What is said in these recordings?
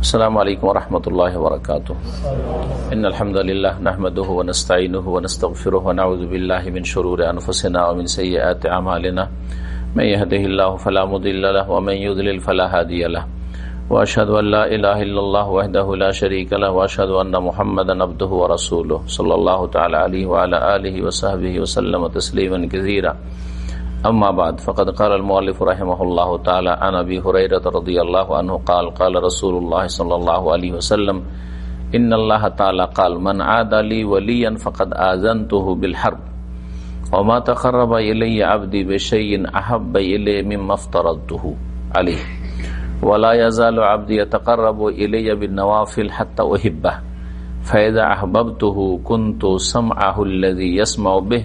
السلام عليكم ورحمة الله وبركاته إن الحمد لله نحمده ونستعينه ونستغفره ونعوذ بالله من شرور أنفسنا ومن سيئات أعمالنا من يهده الله فلا مضل له ومن يضلل فلا هادي له۔ وأشهد أن لا إله إلا الله وحده لا شريك له وأشهد أن محمدا عبده ورسوله صلى الله تعالى عليه وعلى آله وصحبه وسلم تسليما كثيرا أما بعد فقد قال المؤلف رحمه الله تعالى عن أبي هريرة رضي الله عنه قال قال رسول الله صلى الله عليه وسلم إن الله تعالى قال من عاد لي وليا فقد آذنته بالحرب وما تقرب إلي عبدي بشيء أحب إلي مما افترضته عليه ولا يزال عبدي يتقرب إلي بالنوافل حتى أحبه فإذا أحببته كنت سمعه الذي يسمع به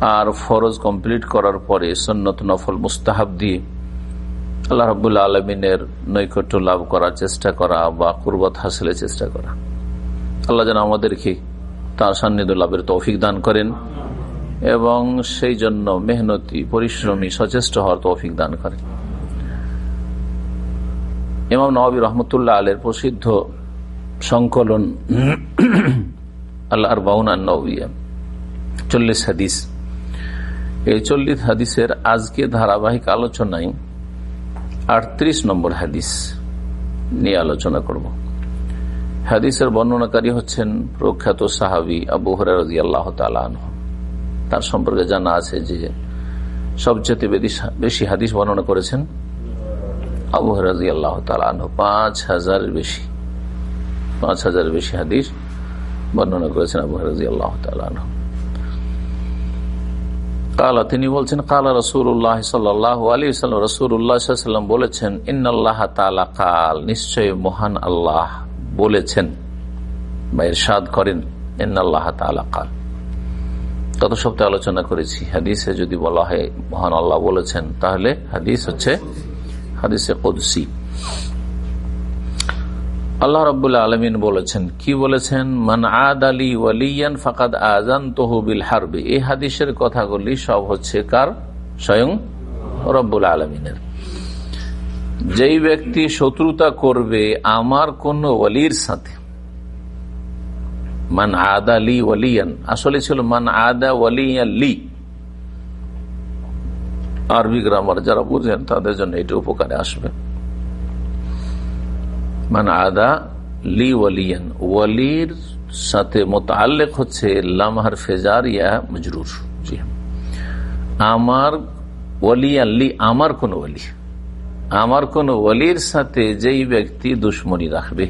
আর ফরজ কমপ্লিট করার পরে সন্নত নফল মুস্তাহাব দিয়ে আল্লাহ রবুল্লা আলমিনের নৈকট্য লাভ করার চেষ্টা করা বা কুরবত হাসিলের চেষ্টা করা। আল্লাহ যেন আমাদেরকে তার সান্নিধ্য লাভের তৌফিক দান করেন এবং সেই জন্য মেহনতি, পরিশ্রমী, সচেষ্ট হওয়ার তৌফিক দান করেন। ইমাম নবাবী রহমতুল্লাহ আলের প্রসিদ্ধ সংকলন আল্লাহর বাউন নবিয়া চল্লিশ হাদিস। এই চল্লিশ হাদিসের আজকে ধারাবাহিক আলোচনায় আটত্রিশ নম্বর হাদিস নিয়ে আলোচনা করব। হাদিসের বর্ণনাকারী হচ্ছেন প্রখ্যাত সাহাবি আবু হরারদি আল্লাহ তার সম্পর্কে জানা আছে যে সবচেয়ে বেশি হাদিস বর্ণনা করেছেন আবু হরাজি আল্লাহ তালাহ পাঁচ হাজারের বেশি, পাঁচ হাজারের বেশি হাদিস বর্ণনা করেছেন আবু হরাজি আল্লাহ তালাহ কালা, তিনি বলছেন, কালা রসুল্লাহ সাল্লাহ আলী সাল্লাম রসুল্লাহাম বলেছেন ইন্নআল্লাহ তালা কাল নিশ্চয় মহান আল্লাহ বলেছেন বা ইরশাদ করেন ইন্নআল্লাহ তালা কাল গত সপ্তাহে আলোচনা করেছি। হাদিসে যদি বলা হয় মহান আল্লাহ বলেছেন, তাহলে হাদিস হচ্ছে হাদিসে কদসি। আল্লাহ রবুল্লা আলমিন বলেছেন, কি বলেছেন? মান আদ আলী ওয়ালিয়ান ফাকাদ আজান তহবিল হারবে এই হাদিসের কথাগুলি সব হচ্ছে কার? স্বয়ং রব্বুল আলমিনের। যেই ব্যক্তি শত্রুতা করবে আমার কোন ওয়ালির সাথে। মান আদা লি ওয়ালিয়ান আসলে ছিল মান আদা ওয়ালিয়ান লি আরবি গ্রামার যারা বুঝেন, তাদের জন্য এটা উপকারে আসবে। মান আদা লি ওয়ালিয়ান। ওয়ালির সাথে মোতালেক হচ্ছে লামহার ফেজার ইয়া, মজরুর। জি আমার ওয়ালিয়ান লি, আমার কোন ওয়ালি। আমার কোন ওয়ালির সাথে যেই ব্যক্তি দুশ্মনী রাখবে।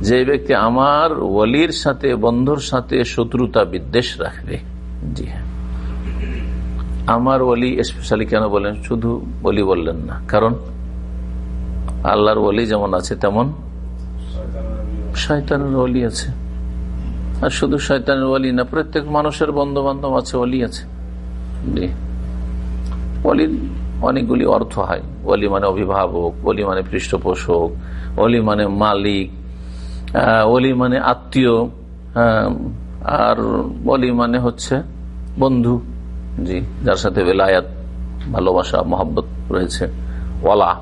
যে ব্যক্তি আমার ওলির সাথে, বন্ধুর সাথে শত্রুতা বিদ্বেষ রাখবে। জি হ্যাঁ। আমার ওলি স্পেশালি কেন বলেন? শুধু বলি বললেন না। কারণ আল্লাহর ওলি যেমন আছে, তেমন শয়তানের ওলি আছে। আর শুধু শয়তানের ওলি না, প্রত্যেক মানুষের বন্ধু বান্ধব আছে, ওলি আছে। জি। ওলির অনেকগুলি অর্থ হয়। ওলি মানে অভিভাবক, ওলি মানে পৃষ্ঠপোষক, ওলি মানে মালিক অলি মানে আত্মীয় আর অলি মানে হচ্ছে বন্ধু। জি, যার সাথে বেলায়াত, ভালোবাসা, মহাব্বত রয়েছে। ওলা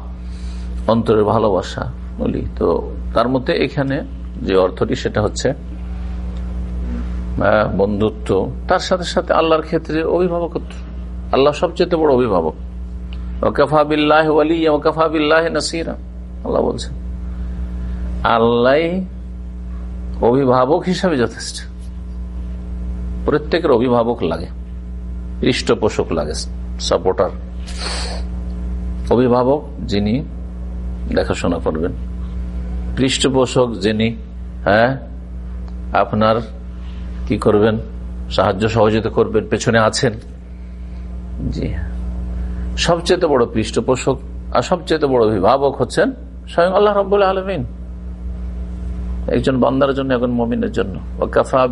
অন্তরের ভালোবাসা বলি। তো তার মধ্যে এখানে যে অর্থটি, সেটা হচ্ছে বন্ধুত্ব। তার সাথে সাথে আল্লাহর ক্ষেত্রে অভিভাবকত্ব। আল্লাহ সবচেয়ে বড় অভিভাবক। ওকাফা বিল্লাহ ওয়ালি ওকাফা নাসিরা, আল্লাহ বলছেন। আল্লাহ অভিভাবক হিসাবে যথেষ্ট। প্রত্যেকের অভিভাবক লাগে পৃষ্ঠপোষক লাগে, সাপোর্টার। অভিভাবক যিনি দেখাশোনা করবেন। পৃষ্ঠপোষক যিনি হ্যাঁ আপনার কি করবেন? সাহায্য সহযোগিতা করবেন, পেছনে আছেন। জি সবচেয়ে বড় পৃষ্ঠপোষক আর সবচেয়ে বড় অভিভাবক হচ্ছেন স্বয়ং আল্লাহ রব্বুল আলমিন। একজন বান্দার জন্য এখন মমিনের জন্য। কাফা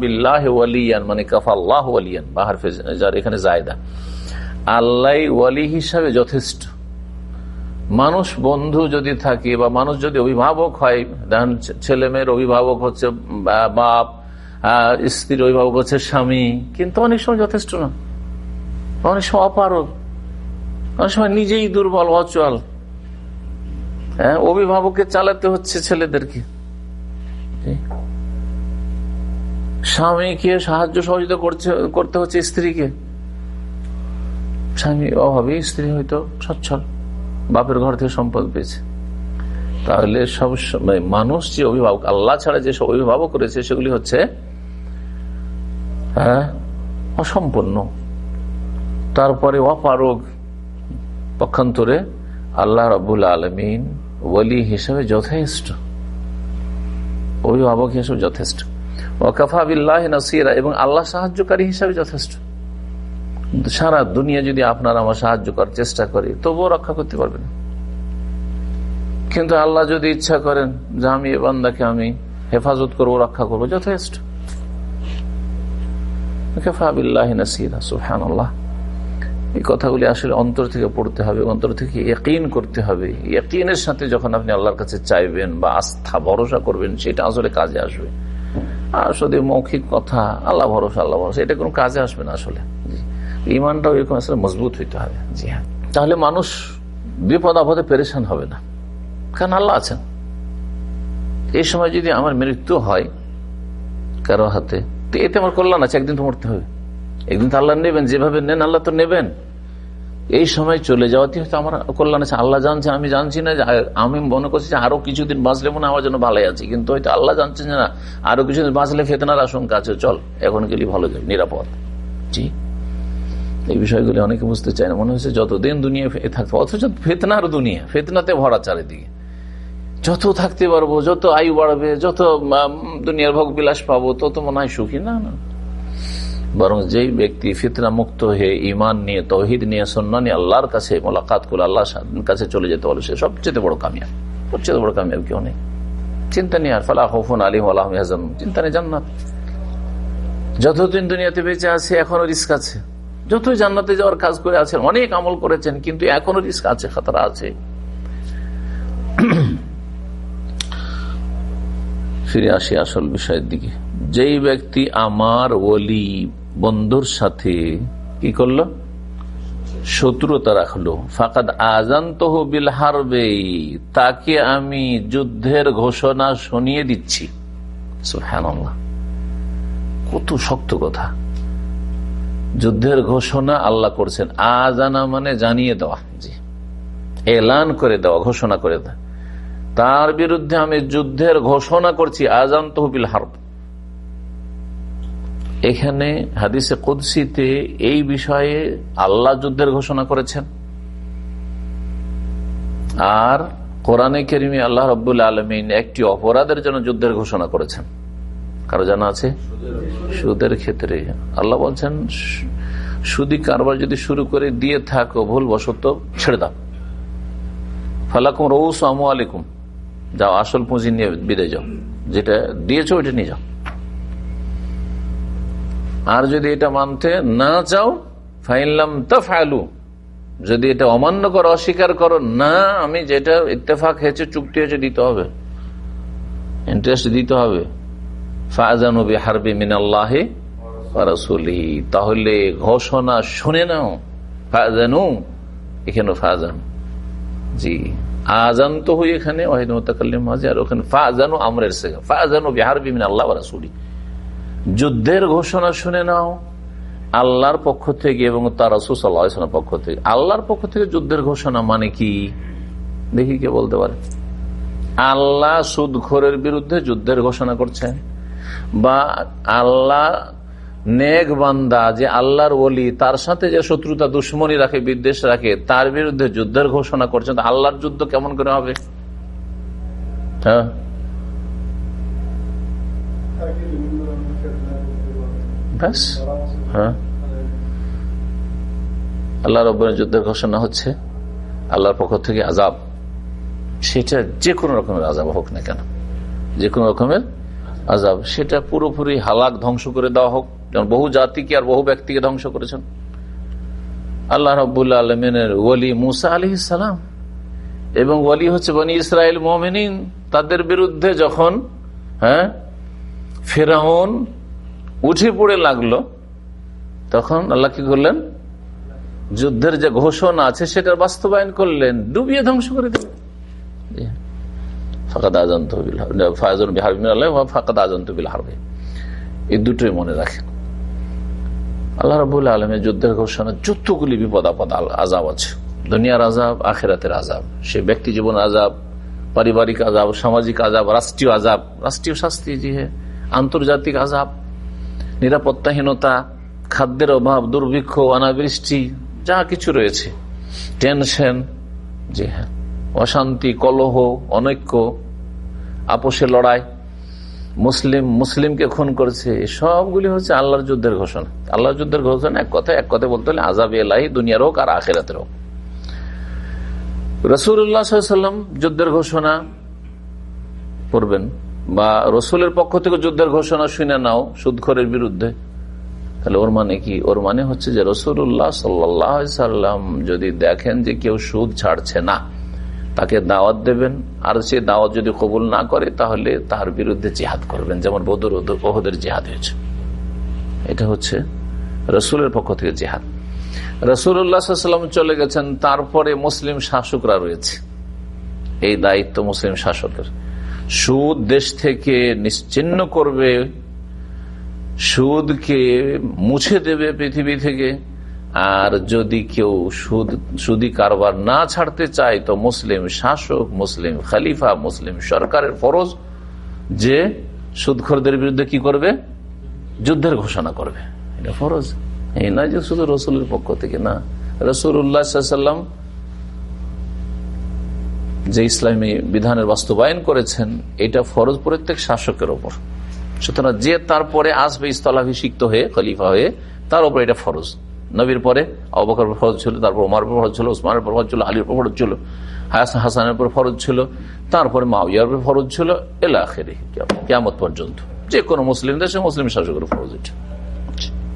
ওয়ালিয়ান মানে কাফা আল্লাহ ওয়ালিয়ান, বাহার এখানে জায়দা। আল্লাহ ওয়ালি হিসাবে যথেষ্ট। মানুষ বন্ধু যদি থাকে বা মানুষ যদি অভিভাবক হয় ছেলে মেয়ের অভিভাবক হচ্ছে বাপ স্ত্রীর অভিভাবক হচ্ছে স্বামী, কিন্তু অনেক সময় যথেষ্ট না। অনেক সময় অপারক অনেক সময় নিজেই দুর্বল, অচল। হ্যাঁ অভিভাবককে চালাতে হচ্ছে ছেলেদেরকে। স্বামীকে সাহায্য সহযোগিতা করছে, করতে হচ্ছে স্ত্রীকে। স্বামী অভাবে, স্ত্রী হয়তো সচ্ছল। বাপের ঘর থেকে সম্পদ পেয়েছে। তাহলে সব মানুষ যে অভিভাবক, আল্লাহ ছাড়া যে সব অভিভাবক রয়েছে সেগুলি হচ্ছে হ্যাঁ অসম্পূর্ণ। তারপরে অপারগ পক্ষান্তরে আল্লাহ রবুল আলমিন ওলি হিসেবে যথেষ্ট। অভিভাবক হিসেবে যথেষ্ট। ওকাফা বিল্লাহ নাসিরা এবং আল্লাহ সাহায্যকারী হিসাবে যথেষ্ট। সারা দুনিয়া যদি আপনার আমার সাহায্য করার চেষ্টা করে, তবুও রক্ষা করতে পারবে না কিন্তু আল্লাহ যদি ইচ্ছা করেন যে আমি এ বান্দাকে আমি হেফাজত করব, রক্ষা করব, যথেষ্ট। এই কথাগুলি আসলে অন্তর থেকে পড়তে হবে, অন্তর থেকে একইন করতে হবে। একইনের সাথে যখন আপনি আল্লাহর কাছে চাইবেন বা আস্থা, ভরসা করবেন, সেটা আসলে কাজে আসবে। আর শুধু মৌখিক কথা, আল্লাহ ভরসা আল্লাহ ভরসা, এটা কোনো কাজে আসবে না আসলে। ইমানটাও এরকম আসলে মজবুত হইতে হবে। জি হ্যাঁ। তাহলে মানুষ বিপদ আপদে পেরেশান হবে না। কারণ আল্লাহ আছেন। এই সময় যদি আমার মৃত্যু হয় কারও হাতে, তো এতে আমার কল্যাণ আছে, একদিন তো মরতে হবে। একদিন তো আল্লাহ নেবেন, যেভাবে নেন আল্লাহ তো নেবেন। এই সময় চলে যাওয়াতে হয়তো আমার কল্যাণ আছে। আল্লাহ জানছে, আমি জানছি না যে আমি মনে করছি যে আরও কিছুদিন বাঁচলে মনে আমার জন্য ভালোই আছে। কিন্তু হয়তো আল্লাহ জানছেন যে না, আরও কিছুদিন বাঁচলে ফেতনার আশঙ্কা আছে। চল, এখন গেলে ভালো যাবে, নিরাপদ। জি? এই বিষয়গুলি অনেকে বুঝতে চায় না। মনে হচ্ছে যতদিন দুনিয়া থাকতে অথচ ফেতনার দুনিয়া, ফেতনাতে ভরা চারিদিকে। যত থাকতে পারব, যত আয়ু বাড়বে, যত দুনিয়ার ভোগ বিলাস পাবো, তত মনে হয় সুখী। না না। বরং যেই ব্যক্তি ফিতনা মুক্ত হয়ে ইমান নিয়ে, তহিদ নিয়ে সন্না নিয়ে আল্লাহর কাছে মোলাকাত করে আল্লাহ কাছে চলে যেতে বলে সে সবচেয়ে বড় কামিয়াব। সবচেয়ে বড় কামিয়াব কেউ নেই। চিন্তা নেই আর ফালাহ হফুন আলিম আল্লাহ চিন্তা নেই জান্নাত। যতদিন দুনিয়াতে বেঁচে আছে, এখনও রিস্ক আছে। যতই জান্নাতে যাওয়ার কাজ করে আছেন, অনেক আমল করেছেন, কিন্তু এখনও রিস্ক আছে, খাতারা আছে। ফিরে আসি আসল বিষয়ের দিকে। যেই ব্যক্তি আমার ওলি বন্ধুর সাথে কি করল? শত্রুতা রাখল। ফাকাদ আজান তহবিল হারবে, তাকে আমি যুদ্ধের ঘোষণা শুনিয়ে দিচ্ছি। কত শক্ত কথা। যুদ্ধের ঘোষণা আল্লাহ করছেন। আজানা মানে জানিয়ে দেওয়া। জি। এলান করে দেওয়া, ঘোষণা করে দেওয়া। তার বিরুদ্ধে আমি যুদ্ধের ঘোষণা করছি, আজান তহবিল হারব। এখানে হাদিসে কুদ্সিতে এই বিষয়ে আল্লাহ যুদ্ধের ঘোষণা করেছেন। আর কোরআনে কেরিমি আল্লাহ রব্বুল আলমিন একটি অপরাধের জন্য যুদ্ধের ঘোষণা করেছেন। কারও জানা আছে? সুদের ক্ষেত্রে। আল্লাহ বলছেন, সুদি কারবার যদি শুরু করে, দিয়ে থাকো ভুল বসত ছেড়ে দাও। ফালাকুম রৌস আলিকুম যাও, আসল পুঁজি নিয়ে বিদায় যাও। যেটা দিয়েছ, ওইটা নিয়ে যাও। আর যদি এটা মানতে না চাও, ফাইনলাম তা ফাইলু যদি এটা অমান্য করো, অস্বীকার করো, না, আমি যেটা ইত্তেফাক হয়েছে, চুক্তি হয়েছে, দিতে হবে। ইন্টারেস্ট দিতে হবে। ফাজানবী হারবি মিনাল্লাহে রসুলি। তাহলে ঘোষণা শুনে নাও ফাজানু এখানে ফাজান জি আজান তো হই এখানে মাঝে, আর ওখানে ফাজানু আমরের ফাজানু বিহারবি মিন আল্লাহ রসুলি। যুদ্ধের ঘোষণা শুনে নাও, আল্লাহর পক্ষ থেকে এবং তার রসুলের পক্ষ থেকে। আল্লাহর পক্ষ থেকে যুদ্ধের ঘোষণা মানে কি? দেখি কে বলতে পারে। আল্লাহ সুদখোরের বিরুদ্ধে যুদ্ধের ঘোষণা করছেন। বা আল্লাহ নেক বান্দা যে আল্লাহর ওলি, তার সাথে যে শত্রুতা দুশ্মনী রাখে, বিদ্বেষ রাখে, তার বিরুদ্ধে যুদ্ধের ঘোষণা করছেন আল্লাহর যুদ্ধ কেমন করে হবে? হ্যাঁ? হ্যাঁ? আল্লাহ রব্বরের যুদ্ধের ঘোষণা হচ্ছে, আল্লাহর পক্ষ থেকে আজাব সেটা যে কোনো রকমের আজাব হোক না কেন, যে কোনো রকমের আজাব সেটা পুরোপুরি হালাক ধ্বংস করে দেওয়া হোক। যেমন বহু জাতিকে আর বহু ব্যক্তিকে ধ্বংস করেছেন। আল্লাহ রবুল্লা আলমিনের ওলি মুসা আলি সালাম এবং ওলি হচ্ছে বনি ইসরায়েল মোমিনিন, তাদের বিরুদ্ধে যখন হ্যাঁ ফেরাউন উঠে পড়ে লাগল, তখন আল্লাহ কি করলেন? যুদ্ধের যে ঘোষণা আছে সেটার বাস্তবায়ন করলেন, ডুবিয়ে ধ্বংস করে দিলেন। ফাঁকাদ আজন্ত ফায়াজন বিহারবিন আল্লাহ ফাঁকাদ বিল হারবে। এই দুটোই মনে রাখেন। আল্লাহ রাবুল আলমের যুদ্ধের ঘোষণা যতগুলি বিপদ আপদ আজাব আছে, দুনিয়ার আজাব আখেরাতের আজাব সে ব্যক্তি জীবন আজাব পারিবারিক আজাব সামাজিক আজাব রাষ্ট্রীয় আজাব রাষ্ট্রীয় শাস্তি জি আন্তর্জাতিক আজাব নিরাপত্তাহীনতা, খাদ্যের অভাব, দুর্ভিক্ষ, অনাবৃষ্টি, যা কিছু রয়েছে, টেনশন জি হ্যাঁ অশান্তি, কলহ, অনৈক্য, আপোষে লড়াই, মুসলিম, মুসলিমকে খুন করেছে সবগুলি হচ্ছে আল্লাহর যুদ্ধের ঘোষণা। আল্লাহর যুদ্ধের ঘোষণা এক কথা এক কথা বলতে হলে আজাব এলাহি দুনিয়ার হোক আর আখেরাতের হোক। রসুল্লাহাম যুদ্ধের ঘোষণা করবেন বা রসুলের পক্ষ থেকে যুদ্ধের ঘোষণা শুনে নাও সুদখরের বিরুদ্ধে। তাহলে ওর মানে কি? ওর মানে হচ্ছে যে রসুল্লাহ সাল্লাম যদি দেখেন যে কেউ সুদ ছাড়ছে না তাকে দাওয়াত দেবেন। আর সে দাওয়াত যদি কবুল না করে, তাহলে তার বিরুদ্ধে জেহাদ করবেন, যেমন বদর ওহদের জেহাদ হয়েছে। এটা হচ্ছে রসুলের পক্ষ থেকে জেহাদ। রসুল্লাহাম চলে গেছেন, তারপরে মুসলিম শাসকরা রয়েছে। এই দায়িত্ব মুসলিম শাসকের। সুদ দেশ থেকে নিশ্চিন্ন করবে, সুদকে মুছে দেবে পৃথিবী থেকে। আর যদি কেউ সুদ সুদি কারবার না ছাড়তে চায়, তো মুসলিম শাসক, মুসলিম খালিফা, মুসলিম সরকারের ফরজ যে সুদখরদের বিরুদ্ধে কি করবে? যুদ্ধের ঘোষণা করবে। এটা ফরজ। এই নয় যে শুধু রসুলের পক্ষ থেকে না। রসুল উল্লাহাম যে ইসলামী বিধানের বাস্তবায়ন করেছেন, এটা ফরজ প্রত্যেক শাসকের ওপর সুতরাং যে তারপরে আসবে স্থলাভিষিক্ত হয়ে, খলিফা হয়ে, তার উপর এটা ফরজ। নবীর পরে অবকর ফরজ ছিল, তারপর ওমার উপর ফরজ ছিল ওসমানের উপর ফরজ ছিল, আলীর উপর ফরজ ছিল হাসানের উপর ফরজ ছিল, তারপরে মাউয়ার উপর ফরজ ছিল, এলা আখেরি কেমত পর্যন্ত। যে কোনো মুসলিম দেশে মুসলিম শাসকের ফরজ এটা।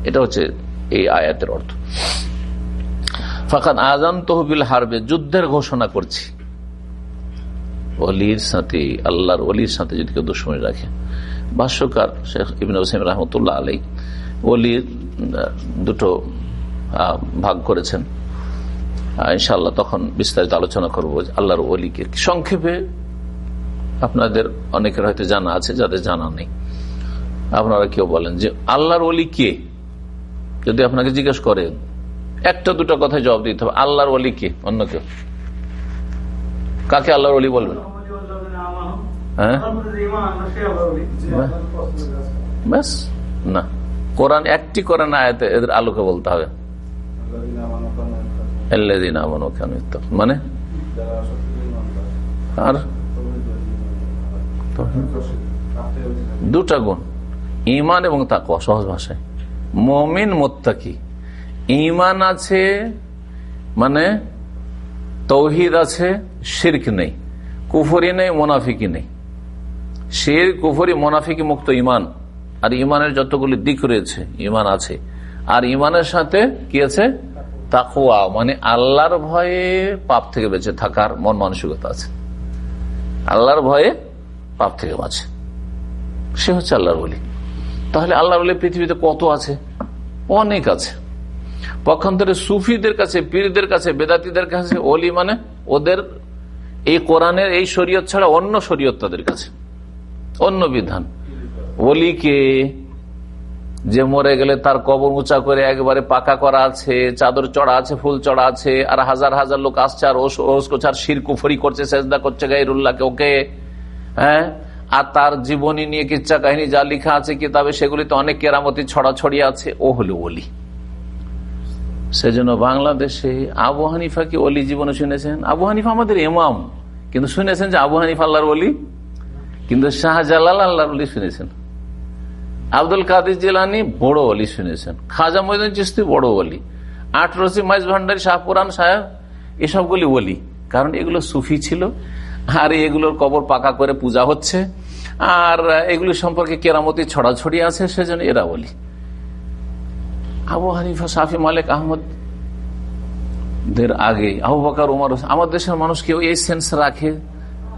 এটা হচ্ছে এই আয়াতের অর্থ। ফাঁকাত আজান তহবিল হারবে, যুদ্ধের ঘোষণা করছি। অলির সাথে, আল্লাহর অলির সাথে যদি কেউ দুশ্মনী রাখে। ভাষ্যকার শেখ ইবিন হোসেন রহমতুল্লাহ আলী অলির দুটো ভাগ করেছেন। ইনশাল্লাহ তখন বিস্তারিত আলোচনা করব আল্লাহর অলিকে সংক্ষেপে আপনাদের অনেকের হয়তো জানা আছে, যাদের জানা নেই। আপনারা কেউ বলেন যে আল্লাহর অলি কে? যদি আপনাকে জিজ্ঞেস করেন, একটা দুটো কথায় জবাব দিতে হবে। আল্লাহর অলি কে? অন্য কেউ? কাকে আল্লাহর অলি বলবেন? হ্যাঁ? ব্যাস। না। কোরআন একটি কোরআন আয়াতে এদের আলোকে বলতে হবে। মানে? আর? দুটা গুণ। ইমান এবং তাকুয়া সহজ ভাষায়। মমিন, মোত্তাকি। ইমান আছে মানে তৌহিদ আছে, শির্ক নেই। কুফরি নেই, মোনাফিকি নেই। শির, কুফরি, মোনাফিকি মুক্ত ইমান আর ইমানের যতগুলি দিক রয়েছে ইমান আছে। আর ইমানের সাথে কি আছে? তাকুয়া মানে আল্লাহর ভয়ে পাপ থেকে বেঁচে থাকার মন মানসিকতা আছে। আল্লাহর ভয়ে পাপ থেকে বাঁচে। সে হচ্ছে আল্লাহর বলি তাহলে আল্লাহর বলি পৃথিবীতে কত আছে? অনেক আছে। পক্ষান্তরে সুফিদের কাছে, পীরদের কাছে, বেদাতিদের কাছে অলি মানে ওদের এই কোরআনের, এই শরীয়ত ছাড়া অন্য শরীয়ত তাদের কাছে। অন্য বিধান। অলিকে যে মরে গেলে তার কবর উঁচা করে একবারে পাকা করা আছে, চাদর চড়া আছে, ফুল চড়া আছে, আর হাজার হাজার লোক আসছে আর ওস কোচার শির কুফরি করছে, সেজদা করছে গাইরুল্লাহকে ওকে? হ্যাঁ? আর তার জীবনী নিয়ে কিচ্ছা কাহিনী যা লিখা আছে, কিতাবে, সেগুলিতে অনেক কেরামতি ছড়াছড়ি আছে। ও হলো অলি সেজন্য বাংলাদেশে আবু হানিফা কি অলি জীবনে শুনেছেন? আবু হানিফা আমাদের এমাম কিন্তু শুনেছেন যে আবু হানিফা আল্লাহর অলি কিন্তু শাহজালাল আল্লাহর অলি শুনেছেন। আব্দুল কাদির জিলানি বড় অলি শুনেছেন। খাজা মহিদিন চিস্তি বড় অলি। আটরসি মাইজ ভান্ডারি শাহপুরান সাহেব এসবগুলি অলি। কারণ এগুলো সুফি ছিল। আর এগুলোর কবর পাকা করে পূজা হচ্ছে। আর এগুলি সম্পর্কে কেরামতি ছড়াছড়ি আছে, সেজন্য এরা বলি আবু হানিফা, সাফি মালিক আহমদ দের আগে, আবু বাকার, উমার, আমার দেশের মানুষ কেউ এই সেন্স রাখে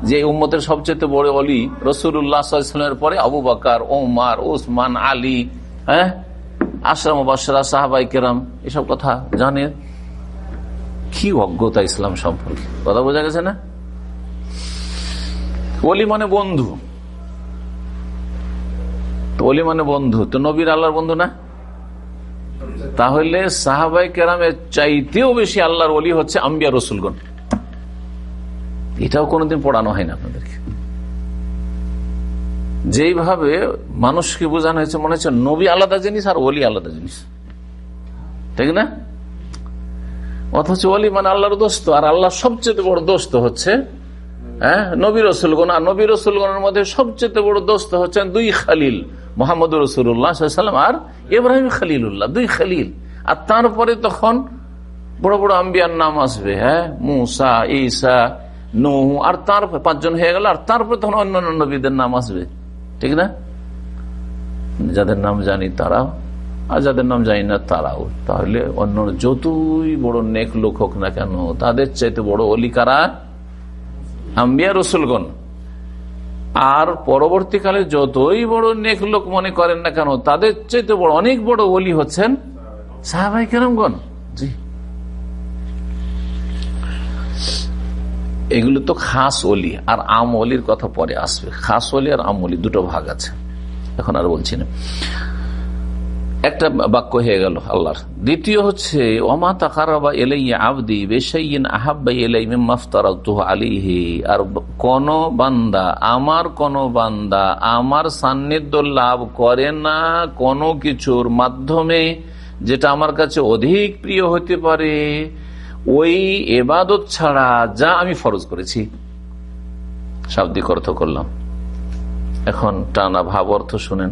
যে উম্মতের সবচেয়ে বড় অলি রসুল্লাহামের পরে আবু বাকার ওমার ওসমান আলী হ্যাঁ? আশরাম বাসরা সাহাবাই কেরাম, এসব কথা জানে। কি অজ্ঞতা ইসলাম সম্পর্কে? কথা বোঝা গেছে না? অলি মানে বন্ধু। তো অলি মানে বন্ধু। তো নবীর আল্লাহর বন্ধু না? তাহলে সাহাবাই কেরামের চাইতেও বেশি আল্লাহর অলি হচ্ছে আম্বিয়া রসুলগণ। এটাও কোনোদিন পড়ানো হয় না আপনাদেরকে। যেইভাবে মানুষকে বোঝানো হয়েছে, মনে হচ্ছে নবী আলাদা জিনিস আর অলি আলাদা জিনিস। ঠিক না? অথচ অলি মানে আল্লাহর দোস্ত, আর আল্লাহ সবচেয়ে বড় দোস্ত হচ্ছে হ্যাঁ নবী রসুলগণ, আর নবী রসুলগণের মধ্যে সবচেয়ে বড় দোস্ত হচ্ছেন দুই খালিল, মোহাম্মদ রসুল্লাহাম আর ইব্রাহিম খালিলুল্লাহ, দুই খালিল। আর তারপরে তখন বড় বড় আম্বিয়ার নাম আসবে হ্যাঁ মুসা, ঈসা নুহ আর তার পাঁচজন হয়ে গেল, আর তারপরে তখন অন্য অন্য নবীদের নাম আসবে। ঠিক না? যাদের নাম জানি তারাও, আর যাদের নাম জানি না তারাও। তাহলে অন্য যতই বড় নেক লোক হোক না কেন, তাদের চাইতে বড় অলিকারা আম্বিয়া রসুলগণ। আর পরবর্তীকালে যতই বড় নেক লোক মনে করেন না কেন, তাদের চাইতে বড়, অনেক বড় অলি হচ্ছেন সাহাবাই কেরমগণ। জি। এগুলো তো খাস অলি আর আম অলির কথা পরে আসবে। খাস অলি আর আম অলি দুটো ভাগ আছে। এখন আর বলছি না। একটা বাক্য হয়ে গেল আল্লাহর। দ্বিতীয় হচ্ছে ওমা তাকারাবা এলাই আবদি বেশাইন আহাব্বাই এলাই মাফতারাতুহ আলিহি আর কোন বান্দা, আমার কোন বান্দা আমার সান্নিধ্য লাভ করে না কোনো কিছুর মাধ্যমে, যেটা আমার কাছে অধিক প্রিয় হতে পারে। ওই এবাদত ছাড়া যা আমি ফরজ করেছি শাব্দিক অর্থ করলাম। এখন টানা ভাব অর্থ শুনেন।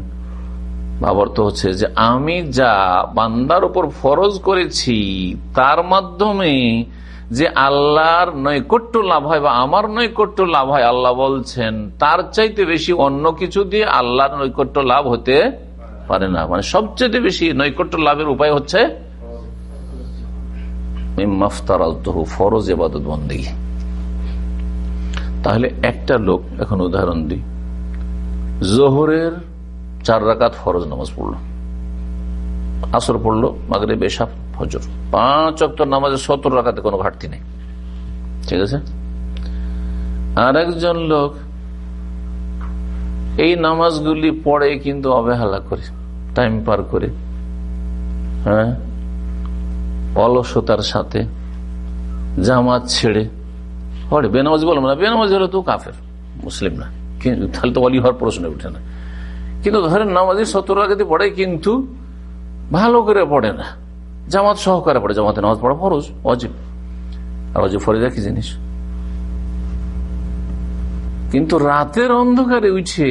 ভাব অর্থ হচ্ছে যে আমি যা বান্দার উপর ফরজ করেছি, তার মাধ্যমে যে আল্লাহর নৈকট্য লাভ হয় বা আমার নৈকট্য লাভ হয়, আল্লাহ বলছেন, তার চাইতে বেশি অন্য কিছু দিয়ে আল্লাহর নৈকট্য লাভ হতে পারে না। মানে সবচেয়ে বেশি নৈকট্য লাভের উপায় হচ্ছে ফরজ এবাদত বন্দী। তাহলে একটা লোক, এখন উদাহরণ দিই, জোহরের চার রাকাত ফরজ নামাজ পড়ল। আসর পড়ল মাগরে বেশা ফজর। পাঁচ অক্টর নামাজের সত্তর রাখাতে কোনো ঘাটতি নেই। ঠিক আছে? আর একজন লোক, এই নামাজগুলি পড়ে কিন্তু অবহেলা করে, টাইম পার করে। হ্যাঁ? অলসতার সাথে জামাত ছেড়ে, পড়ে। বেনামাজ বলব না, বেনামাজ হলে তো কাফের, মুসলিম না। কিন্তু তাহলে তো অলি হওয়ার প্রশ্ন উঠে না। কিন্তু ধরেন নামাজের সত্তর আগে পড়ে, কিন্তু ভালো করে পড়ে না। জামাত সহকারে পড়ে, জামাতে নামাজ পড়া ফরজ, অজিব। আর অজিব ফরিদা কি জিনিস? কিন্তু রাতের অন্ধকারে উঠে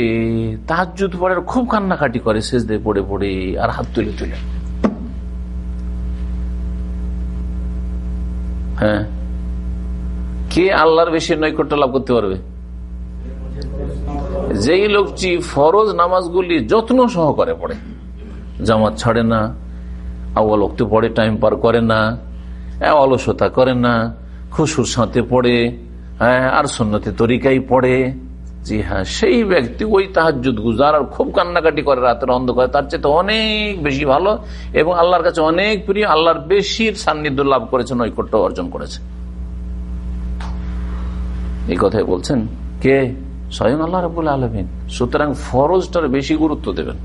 তাহাজুদ পড়ে খুব কান্নাকাটি করে শেষ দিয়ে পড়ে পড়ে, আর হাত তুলে তুলে। হ্যাঁ। কে আল্লাহর বেশি নৈকট্য লাভ করতে পারবে? যেই লোকটি ফরজ নামাজগুলি যত্ন সহকারে পড়ে, জামাত ছাড়ে না আওয়াল অক্তে পড়ে, টাইম পার করে না, অলসতা করে না, খুশুর সাথে পড়ে হ্যাঁ আর সন্ন্যতে তরিকাই পড়ে জি হ্যাঁ সেই ব্যক্তি ওই তাহাজুদ গুজার আর খুব কান্নাকাটি করে রাতের অন্ধকার, তার চেয়ে অনেক বেশি ভালো এবং আল্লাহর কাছে অনেক প্রিয়, আল্লাহর বেশির সান্নিধ্য লাভ করেছে, নৈকট্য অর্জন করেছে। এই কথাই বলছেন কে? স্বয়ং আল্লাহ রাবুল আলমিন। সুতরাং ফরজটার বেশি গুরুত্ব দেবেন।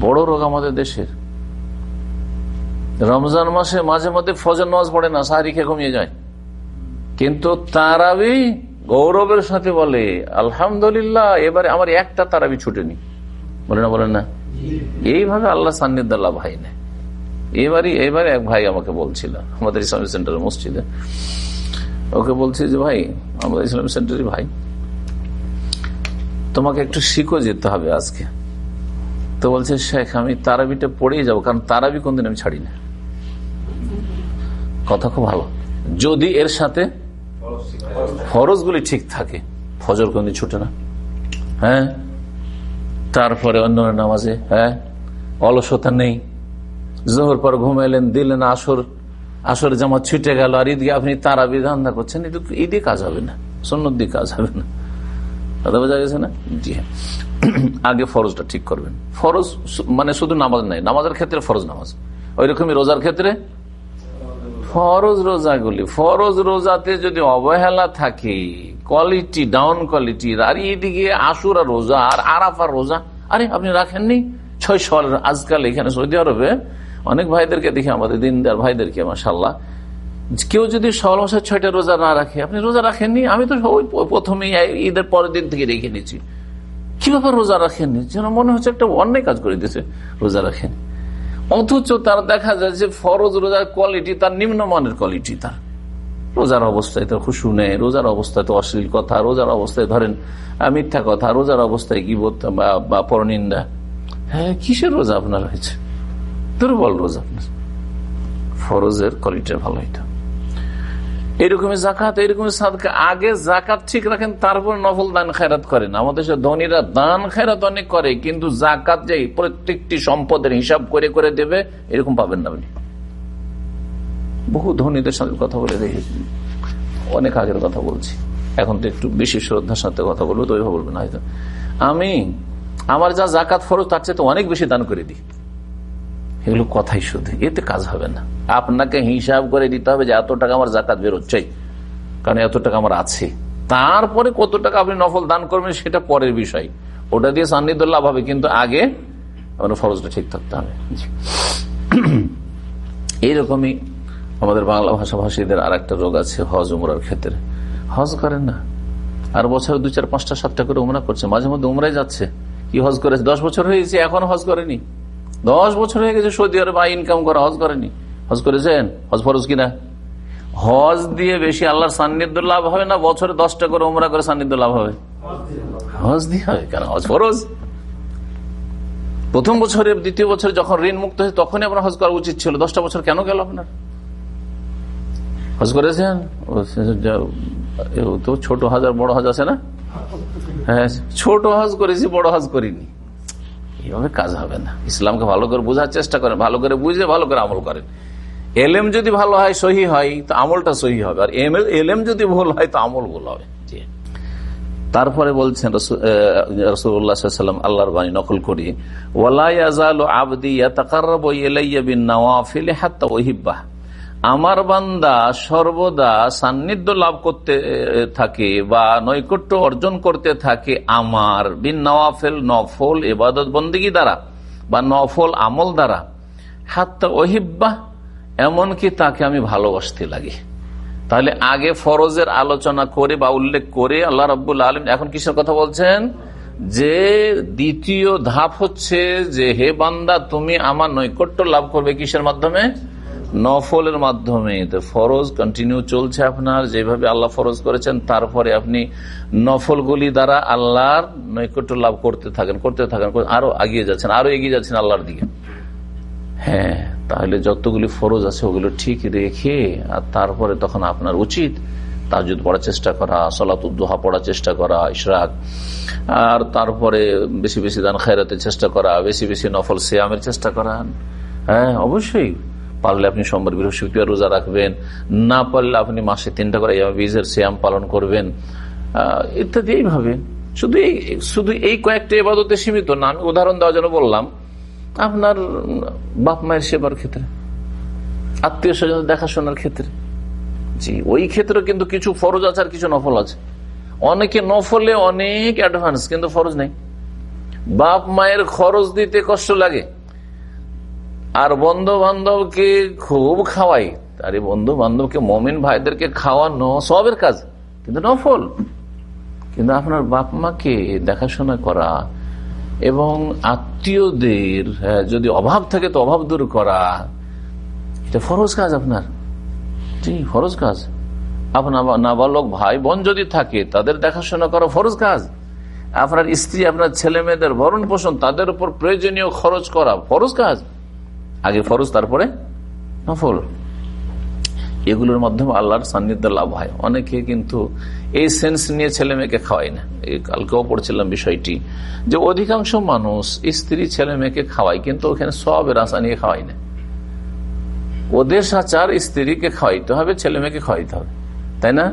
বড় রোগ আমাদের দেশের। রমজান মাসে মাঝে মধ্যে ফজর নামাজ পড়ে না, সাহারি খেয়ে ঘুমিয়ে যায়। কিন্তু তারাবি গৌরবের সাথে বলে, আলহামদুলিল্লাহ, এবারে আমার একটা তারাবি ছুটেনি। বলে না, বলেন না। এইভাবে আল্লাহ সান্নিধ্য লাভ হয় না এবারই, এবারে এক ভাই আমাকে বলছিল, আমাদের ইসলামী সেন্টারের মসজিদে। ওকে বলছি যে, ভাই, আমাদের ইসলামী সেন্টারের ভাই। তোমাকে একটু শিখো যেতে হবে আজকে। তো বলছে, শেখ, আমি তারাবিটা পড়েই যাব, কারণ তারাবি কোনদিন আমি ছাড়ি না কথা খুব ভালো। যদি এর সাথে ফরজগুলি ঠিক থাকে। ফজর কোনদিন ছুটে না। হ্যাঁ? তারপরে অন্য নামাজে হ্যাঁ? অলসতা নেই। জোহর পর ঘুমাইলেন, দিলেন আসর। আসর জামা ছুটে গেল, আর ঈদকে আপনি তারা বিধান করছেন, এটা ঈদে কাজ হবে না সন্ন্যত দিয়ে কাজ হবে না। কথা বোঝা গেছে না? জি হ্যাঁ। আগে ফরজটা ঠিক করবেন। ফরজ মানে শুধু নামাজ নাই, নামাজের ক্ষেত্রে ফরজ নামাজ। ওই রকমই রোজার ক্ষেত্রে ফরজ রোজাগুলি, ফরজ রোজাতে যদি অবহেলা থাকে কোয়ালিটি ডাউন কোয়ালিটির আর এদিকে আশুরা রোজা আর আরাফার রোজা, আরে আপনি রাখেননি? ছয় সাল আজকাল এখানে সৌদি আরবে অনেক ভাইদেরকে দেখি, আমাদের দিনদার ভাইদেরকে মাসাল্লাহ কেউ যদি সওয়াল মাসের ছয়টা রোজা না রাখে, আপনি রোজা রাখেননি? আমি তো ওই প্রথমেই ঈদের পরের দিন থেকে রেখে নিচ্ছি কি ব্যাপার রোজা রাখেননি? যেন মনে হচ্ছে একটা অন্যায় কাজ করে দিয়েছে, রোজা রাখেন অথচ তার দেখা যায় যে ফরজ রোজার কোয়ালিটি তার নিম্নমানের কোয়ালিটি তার। রোজার অবস্থায় তো খুশু নেই, রোজার অবস্থায় তো অশ্লীল কথা, রোজার অবস্থায় ধরেন মিথ্যা কথা, রোজার অবস্থায় কি বা পরনিন্দা। হ্যাঁ কিসের রোজা আপনার হয়েছে? দুর্বল রোজা আপনার। ফরজের কোয়ালিটি ভালো হইতো। এরকমই জাকাত এরকম সাদকা। আগে জাকাত ঠিক রাখেন, তারপর নফল দান খায়রাত করেন। আমাদের ধনীরা দান খায়রাত অনেক করে, কিন্তু জাকাত যে প্রত্যেকটি সম্পদের হিসাব করে করে দেবে, এরকম পাবেন না আপনি। বহু ধনীদের সাথে কথা বলে দেখেছি অনেক আগের কথা বলছি। এখন তো একটু বেশি শ্রদ্ধার সাথে কথা বলব, তো ওইভাবে বলবেন হয়তো। আমি, আমার যা জাকাত ফরজ, তার চেয়ে তো অনেক বেশি দান করে দিই। এগুলো কথাই শুধু, এতে কাজ হবে না। আপনাকে হিসাব করে দিতে হবে যে এত টাকা আমার জাকাত বেরোচ্ছেই, কারণ এত টাকা আমার আছে। তারপরে কত টাকা আপনি নফল দান করবেন সেটা পরের বিষয়। ওটা দিয়ে সান্নিধ্য লাভ হবে কিন্তু আগে আমার ফরজটা ঠিক থাকতে হবে। এইরকমই আমাদের বাংলা ভাষাভাষীদের আর একটা রোগ আছে হজ উমরার ক্ষেত্রে। হজ করেন না। আর বছর দু চার পাঁচটা সাতটা করে উমরা করছে। মাঝে মধ্যে উমরাই যাচ্ছে। কি হজ করেছে? দশ বছর হয়েছে, এখন হজ করেনি। দশ বছর হয়ে গেছে সৌদি আরবে ইনকাম করা, হজ করেনি। হজ করেছেন? হজ ফরজ কিনা? হজ দিয়ে বেশি আল্লাহর সান্নিধ্য লাভ হবে না বছরে দশটা করে ওমরা করে সান্নিধ্য লাভ হবে? হজ দিয়ে হবে কেন? হজ ফরজ। প্রথম বছরে দ্বিতীয় বছরে যখন ঋণ মুক্ত হয়েছে, তখনই আপনার হজ করা উচিত ছিল। দশটা বছর কেন গেল আপনার? হজ করেছেন? তো ছোট হাজার, বড় হজ আছে না? হ্যাঁ ছোট হজ করেছি, বড় হজ করিনি। এইভাবে কাজ হবে না। ইসলামকে ভালো করে বোঝার চেষ্টা করেন, ভালো করে বুঝে, ভালো করে আমল করেন। এলেম যদি ভালো হয়, সহি হয়, তো আমলটা সহি হবে। আর এলেম যদি ভুল হয়, তো আমল ভুল হবে। তারপরে বলছেন রসুল্লাহাম আল্লাহর বাণী নকল করি। আবদি ওহিব্বাহ আমার বান্দা সর্বদা সান্নিধ্য লাভ করতে থাকে বা নৈকট্য অর্জন করতে থাকে আমার বিন নওয়াফেল, নফল এবাদত বন্দী দ্বারা বা নফল আমল দ্বারা। হাত ওহিব্বা এমনকি তাকে আমি ভালোবাসতে লাগে। তাহলে আগে ফরজের আলোচনা করে বা উল্লেখ করে আল্লাহ রব্বুল আলম এখন কিসের কথা বলছেন? যে দ্বিতীয় ধাপ হচ্ছে যে, হে বান্দা, তুমি আমার নৈকট্য লাভ করবে কিসের মাধ্যমে? নফলের মাধ্যমে তো ফরজ কন্টিনিউ চলছে আপনার, যেভাবে আল্লাহ ফরজ করেছেন, তারপরে আপনি নফলগুলি দ্বারা আল্লাহর নৈকট্য লাভ করতে থাকেন করতে থাকেন আরও এগিয়ে যাচ্ছেন, আরও এগিয়ে যাচ্ছেন আল্লাহর দিকে। হ্যাঁ তাহলে যতগুলি ফরজ আছে ওগুলো ঠিক রেখে, আর তারপরে তখন আপনার উচিত তাজুদ পড়ার চেষ্টা করা সলাতুদ্দোহা পড়ার চেষ্টা করা, ইশরাক, আর তারপরে বেশি বেশি দান খায়রাতের চেষ্টা করা, বেশি বেশি নফল সিয়ামের চেষ্টা করা। হ্যাঁ অবশ্যই। পারলে আপনি সোমবার বৃহস্পতিবার রোজা রাখবেন, না পারলে আপনি মাসে তিনটা করে বীজের শ্যাম পালন করবেন ইত্যাদি এইভাবে। শুধু এই শুধু এই কয়েকটা এবাদতে সীমিত না, আমি উদাহরণ দেওয়ার জন্য বললাম, আপনার বাপ মায়ের সেবার ক্ষেত্রে, আত্মীয় স্বজন দেখাশোনার ক্ষেত্রে। জি, ওই ক্ষেত্রে কিন্তু কিছু ফরজ আছে আর কিছু নফল আছে। অনেকে নফলে অনেক অ্যাডভান্স, কিন্তু ফরজ নেই। বাপ মায়ের খরচ দিতে কষ্ট লাগে। আর বন্ধু বান্ধবকে খুব খাওয়াই। আর এই বন্ধু বান্ধবকে মমিন ভাইদেরকে খাওয়ানো সবের কাজ কিন্তু নফল। কিন্তু আপনার বাপ মাকে দেখাশোনা করা এবং আত্মীয়দের হ্যাঁ, যদি অভাব থাকে তো অভাব দূর করা এটা ফরজ কাজ আপনার। ফরজ কাজ। আপনার নাবালক ভাই বোন যদি থাকে তাদের দেখাশোনা করা ফরজ কাজ। আপনার স্ত্রী আপনার ছেলে মেয়েদের ভরণ পোষণ তাদের উপর প্রয়োজনীয় খরচ করা ফরজ কাজ। আগে ফরজ, তারপরে নফল। এগুলোর মাধ্যমে আল্লাহর সান্নিধ্য লাভ হয়। অনেকে কিন্তু এই সেন্স নিয়ে ছেলে মেয়েকে খাওয়ায় না। কালকেও পড়ছিলাম বিষয়টি যে অধিকাংশ মানুষ স্ত্রী ছেলে মেয়েকে খাওয়ায়, কিন্তু ওখানে সব আশা নিয়ে খাওয়াই না। ওদের সাচার স্ত্রীকে খাওয়াইতে হবে, ছেলে মেয়েকে খাওয়াইতে হবে। তাই না?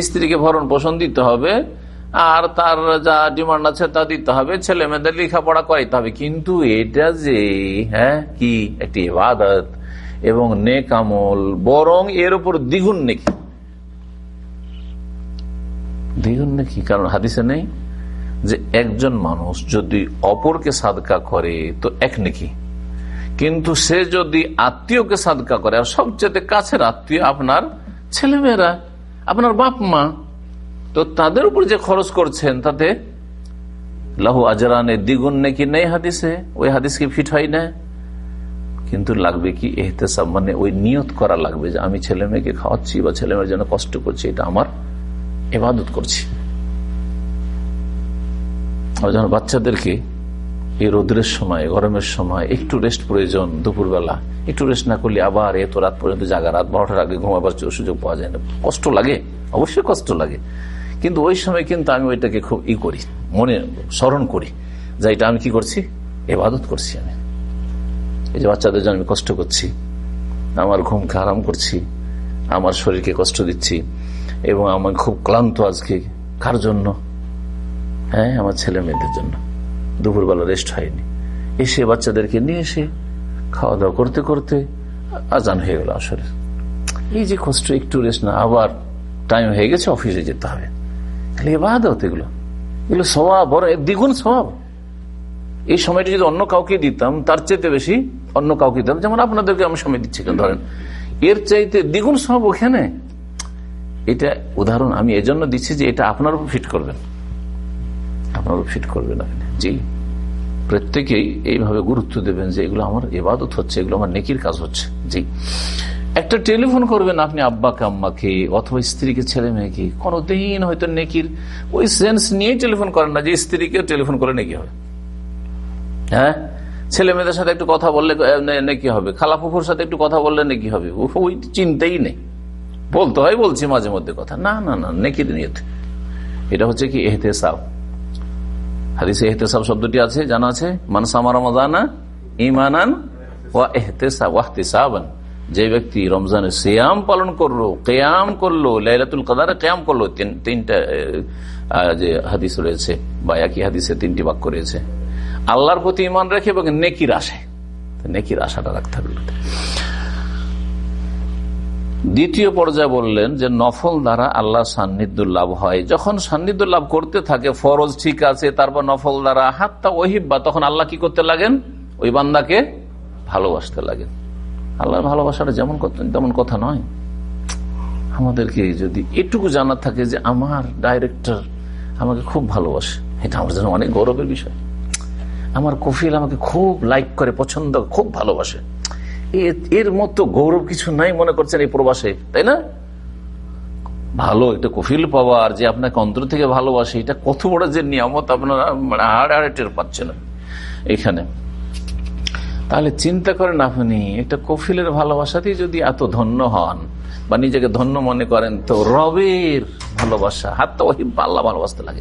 স্ত্রীকে ভরণ পোষণ দিতে হবে আর তার যা ডিমান্ড আছে তা দিতে হবে। ছেলে মেয়েদের লেখাপড়া করাইতে হবে। কিন্তু এটা যে হ্যাঁ কি একটি ইবাদত এবং নেকামল বরং এর উপর দ্বিগুণ নেকি। দ্বিগুণ নেকি, কারণ হাদিসে নেই যে একজন মানুষ যদি অপরকে সাদকা করে, তো এক নেকি। কিন্তু সে যদি আত্মীয়কে সাদকা করে, আর সবচেয়ে কাছের আত্মীয় আপনার ছেলেমেয়েরা, আপনার বাপ মা তো তাদের উপর যে খরচ করছেন, তাতে লাহু আজরানে দ্বিগুণ নাকি নেই হাদিসে? ওই হাদিসকে ফিট হয় না? কিন্তু লাগবে কি এহতেসাব? মানে ওই নিয়ত করা লাগবে যে আমি ছেলে মেয়েকে খাওয়াচ্ছি বা ছেলে মেয়ের জন্য কষ্ট করছি, এটা আমার এবাদত করছি। যখন বাচ্চাদেরকে এই রোদ্রের সময়, গরমের সময় একটু রেস্ট প্রয়োজন দুপুরবেলা। একটু রেস্ট না করলে আবার এত রাত পর্যন্ত জাগা, রাত বারোটার আগে ঘুমাবার সুযোগ পাওয়া যায় না। কষ্ট লাগে, অবশ্যই কষ্ট লাগে। কিন্তু ওই সময় কিন্তু আমি ওইটাকে খুব ই করি, মনে স্মরণ করি যে এটা আমি কি করছি? এবাদত করছি আমি। এই যে বাচ্চাদের জন্য আমি কষ্ট করছি, আমার ঘুমকে আরাম করছি, আমার শরীরকে কষ্ট দিচ্ছি এবং আমার খুব ক্লান্ত আজকে। কার জন্য? হ্যাঁ আমার ছেলে মেয়েদের জন্য। দুপুরবেলা রেস্ট হয়নি। এসে বাচ্চাদেরকে নিয়ে এসে খাওয়া দাওয়া করতে করতে আজান হয়ে গেল আসলে এই যে কষ্ট, একটু রেস্ট না, আবার টাইম হয়ে গেছে অফিসে যেতে হবে। তাহলে এবাদত এগুলো। এগুলো স্বভাব দ্বিগুণ স্বভাব এই সময়টা যদি অন্য কাউকে দিতাম, তার চাইতে বেশি অন্য কাউকে দিতাম। যেমন আপনাদেরকে আমি সময় দিচ্ছি ধরেন। এর চাইতে দ্বিগুণ স্বভাব ওখানে। এটা উদাহরণ আমি এজন্য দিচ্ছি যে এটা আপনার উপর ফিট করবেন। আপনার উপর ফিট করবেন জি। প্রত্যেকেই এইভাবে গুরুত্ব দেবেন যে এগুলো আমার এবাদত হচ্ছে, এগুলো আমার নেকির কাজ হচ্ছে। জি। একটা টেলিফোন করবেন আপনি আব্বাকে, আম্মাকে, অথবা স্ত্রীকে, ছেলে মেয়েকে। কোনোদিন হয়তো নেকির ওই সেন্স নিয়ে টেলিফোন করেন না যে স্ত্রীকে টেলিফোন করে নেকি হবে। হ্যাঁ? ছেলে মেয়েদের সাথে একটু কথা বললে নাকি হবে। খালাফুফুর সাথে একটু কথা বললে নাকি হবে। ওই চিন্তাই নেই। বলতে হয় বলছি মাঝে মধ্যে কথা। না না না, নেকির নিয়ত। এটা হচ্ছে কি এহতেসাব। হাদিসে এহতেসাব শব্দটি আছে, জানা আছে? মানসামা রমাদানা ইমানান ও এহতেসাব ওয়াহতেসাবান। যে ব্যক্তি রমজানের সিয়াম পালন করল, কেয়াম করল, লাইলাতুল কাদারে কেয়াম করল তিনটা যে হাদিস রয়েছে, বা একই হাদিসে তিনটি বাক্য রয়েছে। আল্লাহর প্রতি ইমান রেখে এবং নেকির আশায়। নেকির আশাটা রাখতে হবে দ্বিতীয় পর্যায়ে বললেন যে নফল দ্বারা আল্লাহ সান্নিধ্য লাভ হয়। যখন সান্নিধ্য লাভ করতে থাকে, ফরজ ঠিক আছে, তারপর নফল দ্বারা হাতটা ওহিব্বা, তখন আল্লাহ কি করতে লাগেন? ওই বান্দাকে ভালোবাসতে লাগেন। আল্লাহর ভালোবাসাটা যেমন তেমন কথা নয়। আমাদেরকে যদি এটুকু জানা থাকে যে আমার ডাইরেক্টর আমাকে খুব ভালোবাসে। এটা আমার জন্য অনেক গৌরবের বিষয়। আমার কফিল আমাকে খুব লাইক করে, পছন্দ, খুব ভালোবাসে। এর মতো গৌরব কিছু নাই মনে করছেন এই প্রবাসে, তাই না? ভালো এটা কফিল পাওয়ার যে আপনাকে অন্তর থেকে ভালোবাসে, এটা কত বড় যে নিয়ামত আপনারা হাড় হাড়ে টের পাচ্ছেন। এখানে তাহলে চিন্তা করেন আপনি, একটা কফিলের ভালোবাসাতেই যদি এত ধন্য হন বা নিজেকে ধন্য মনে করেন, তো রবের ভালোবাসা, হাত তো ওই পাল্লা ভালোবাসতে লাগে।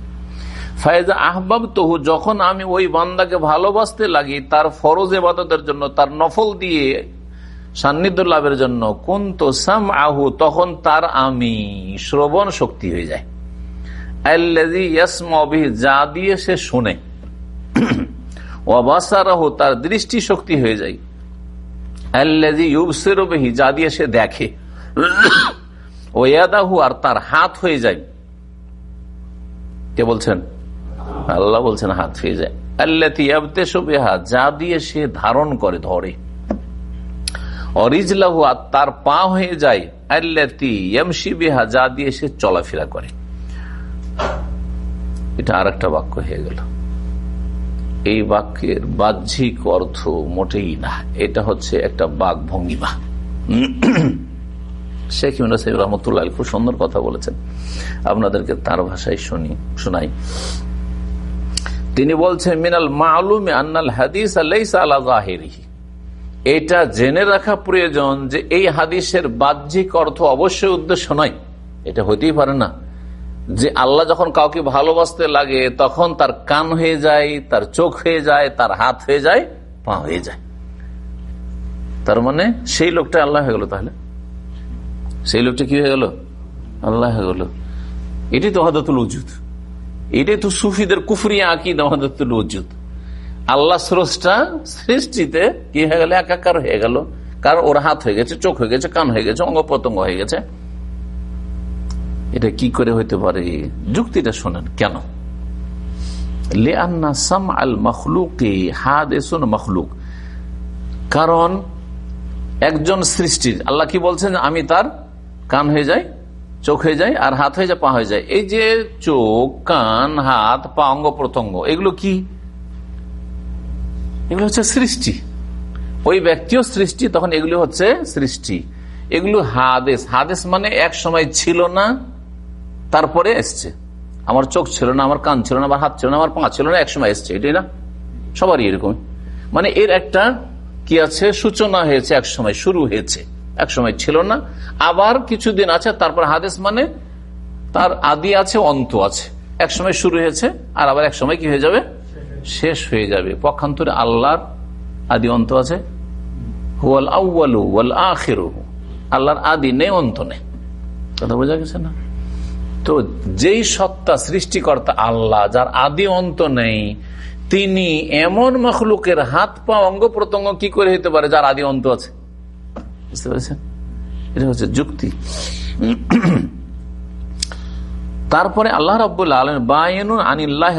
ফায়জা আহবাব তহু যখন আমি ওই বান্দাকে ভালোবাসতে লাগি, তার ফরজ এবাদতের জন্য, তার নফল দিয়ে সান্নিধ্য লাভের জন্য কোন তো সাম আহু তখন তার আমি শ্রবণ শক্তি হয়ে যায়। যা দিয়ে সে শোনে। ওয়াবাসারাহু, তার দৃষ্টি শক্তি হয়ে যায়। যা দিয়ে সে দেখে। ওয়াদাহু, আর তার হাত হয়ে যায়। কে বলছেন? আল্লাহ বলছেন, হাত হয়ে যায়। আল্লাহ যা দিয়ে সে ধারণ করে, ধরে। অরিজলাহু, আর তার পা হয়ে যায়। আল্লাতি বেহা, যা দিয়ে সে চলাফেরা করে। এটা আর একটা বাক্য হয়ে গেল। এই বাক্যের বাহ্যিক অর্থ মোটেই না। এটা হচ্ছে একটা বাঘ ভঙ্গিমা। শেখ ইমরা সাহেব রহমতুল্লাহ খুব সুন্দর কথা বলেছেন। আপনাদেরকে তার ভাষায় শুনি, শোনাই। তিনি বলছেন, মিনাল মালুমে আন্নাল হাদিস আল্লাহ এটা জেনে রাখা প্রয়োজন যে এই হাদিসের বাহ্যিক অর্থ অবশ্যই উদ্দেশ্য নয়। এটা হইতেই পারে না। যে আল্লাহ যখন কাউকে ভালোবাসতে লাগে, তখন তার কান হয়ে যায়, তার চোখ হয়ে যায়, তার হাত হয়ে যায়, পা হয়ে যায়। তার মানে সেই লোকটা আল্লাহ হয়ে গেল তাহলে? সেই লোকটা কি হয়ে গেল? আল্লাহ হয়ে গেল। এটাই তো হদাতুল উজুদ এটাই তো সুফিদের কুফরি আকিদ হদাতুল উজুদ আল্লাহ স্রষ্টা সৃষ্টিতে কি হয়ে গেল? একাকার হয়ে গেল। কারণ ওর হাত হয়ে গেছে, চোখ হয়ে গেছে, কান হয়ে গেছে অঙ্গ হয়ে গেছে। এটা কি করে হইতে পারে? যুক্তিটা শোনেন, কেন? কারণ একজন সৃষ্টির, আল্লাহ কি বলছেন? আমি তার কান হয়ে যাই, চোখ হয়ে যায় আর হাত হয়ে যায় পা হয়ে যায় এই যে চোখ, কান, হাত, পা, অঙ্গ, প্রত্যঙ্গ, এগুলো কি? এগুলো হচ্ছে সৃষ্টি। ওই ব্যক্তিও সৃষ্টি, তখন এগুলো হচ্ছে সৃষ্টি। এগুলো হাদেশ হাদেশ মানে এক সময় ছিল না তারপরে এসছে। আমার চোখ ছিল না, আমার কান ছিল না, আমার হাত ছিল না, আমার পা ছিল না, একসময় এসছে, এটাই না? সবারই এরকম মানে এর একটা কি আছে? সূচনা হয়েছে এক সময় শুরু হয়েছে। এক সময় ছিল না, আবার কিছুদিন আছে, তারপর হাদেশ মানে তার আদি আছে, অন্ত আছে। এক সময় শুরু হয়েছে, আর আবার এক সময় কি হয়ে যাবে? শেষ হয়ে যাবে। পক্ষান্তরে আল্লাহর আদি অন্ত আছে। হুয়াল আউ্বালু আল্লাহর আদি নেই, অন্ত নেই। কথা বোঝা গেছে না? তো যেই সত্তা সৃষ্টিকর্তা আল্লাহ, যার আদি অন্ত নেই, তিনি এমন মখলুকের হাত পা অঙ্গ প্রত্যঙ্গ কি করে হইতে পারে যার আদি অন্ত আছে? বুঝতে পেরেছেন? এটা হচ্ছে যুক্তি। তারপরে আল্লাহ বায়ন আনিল্লাহ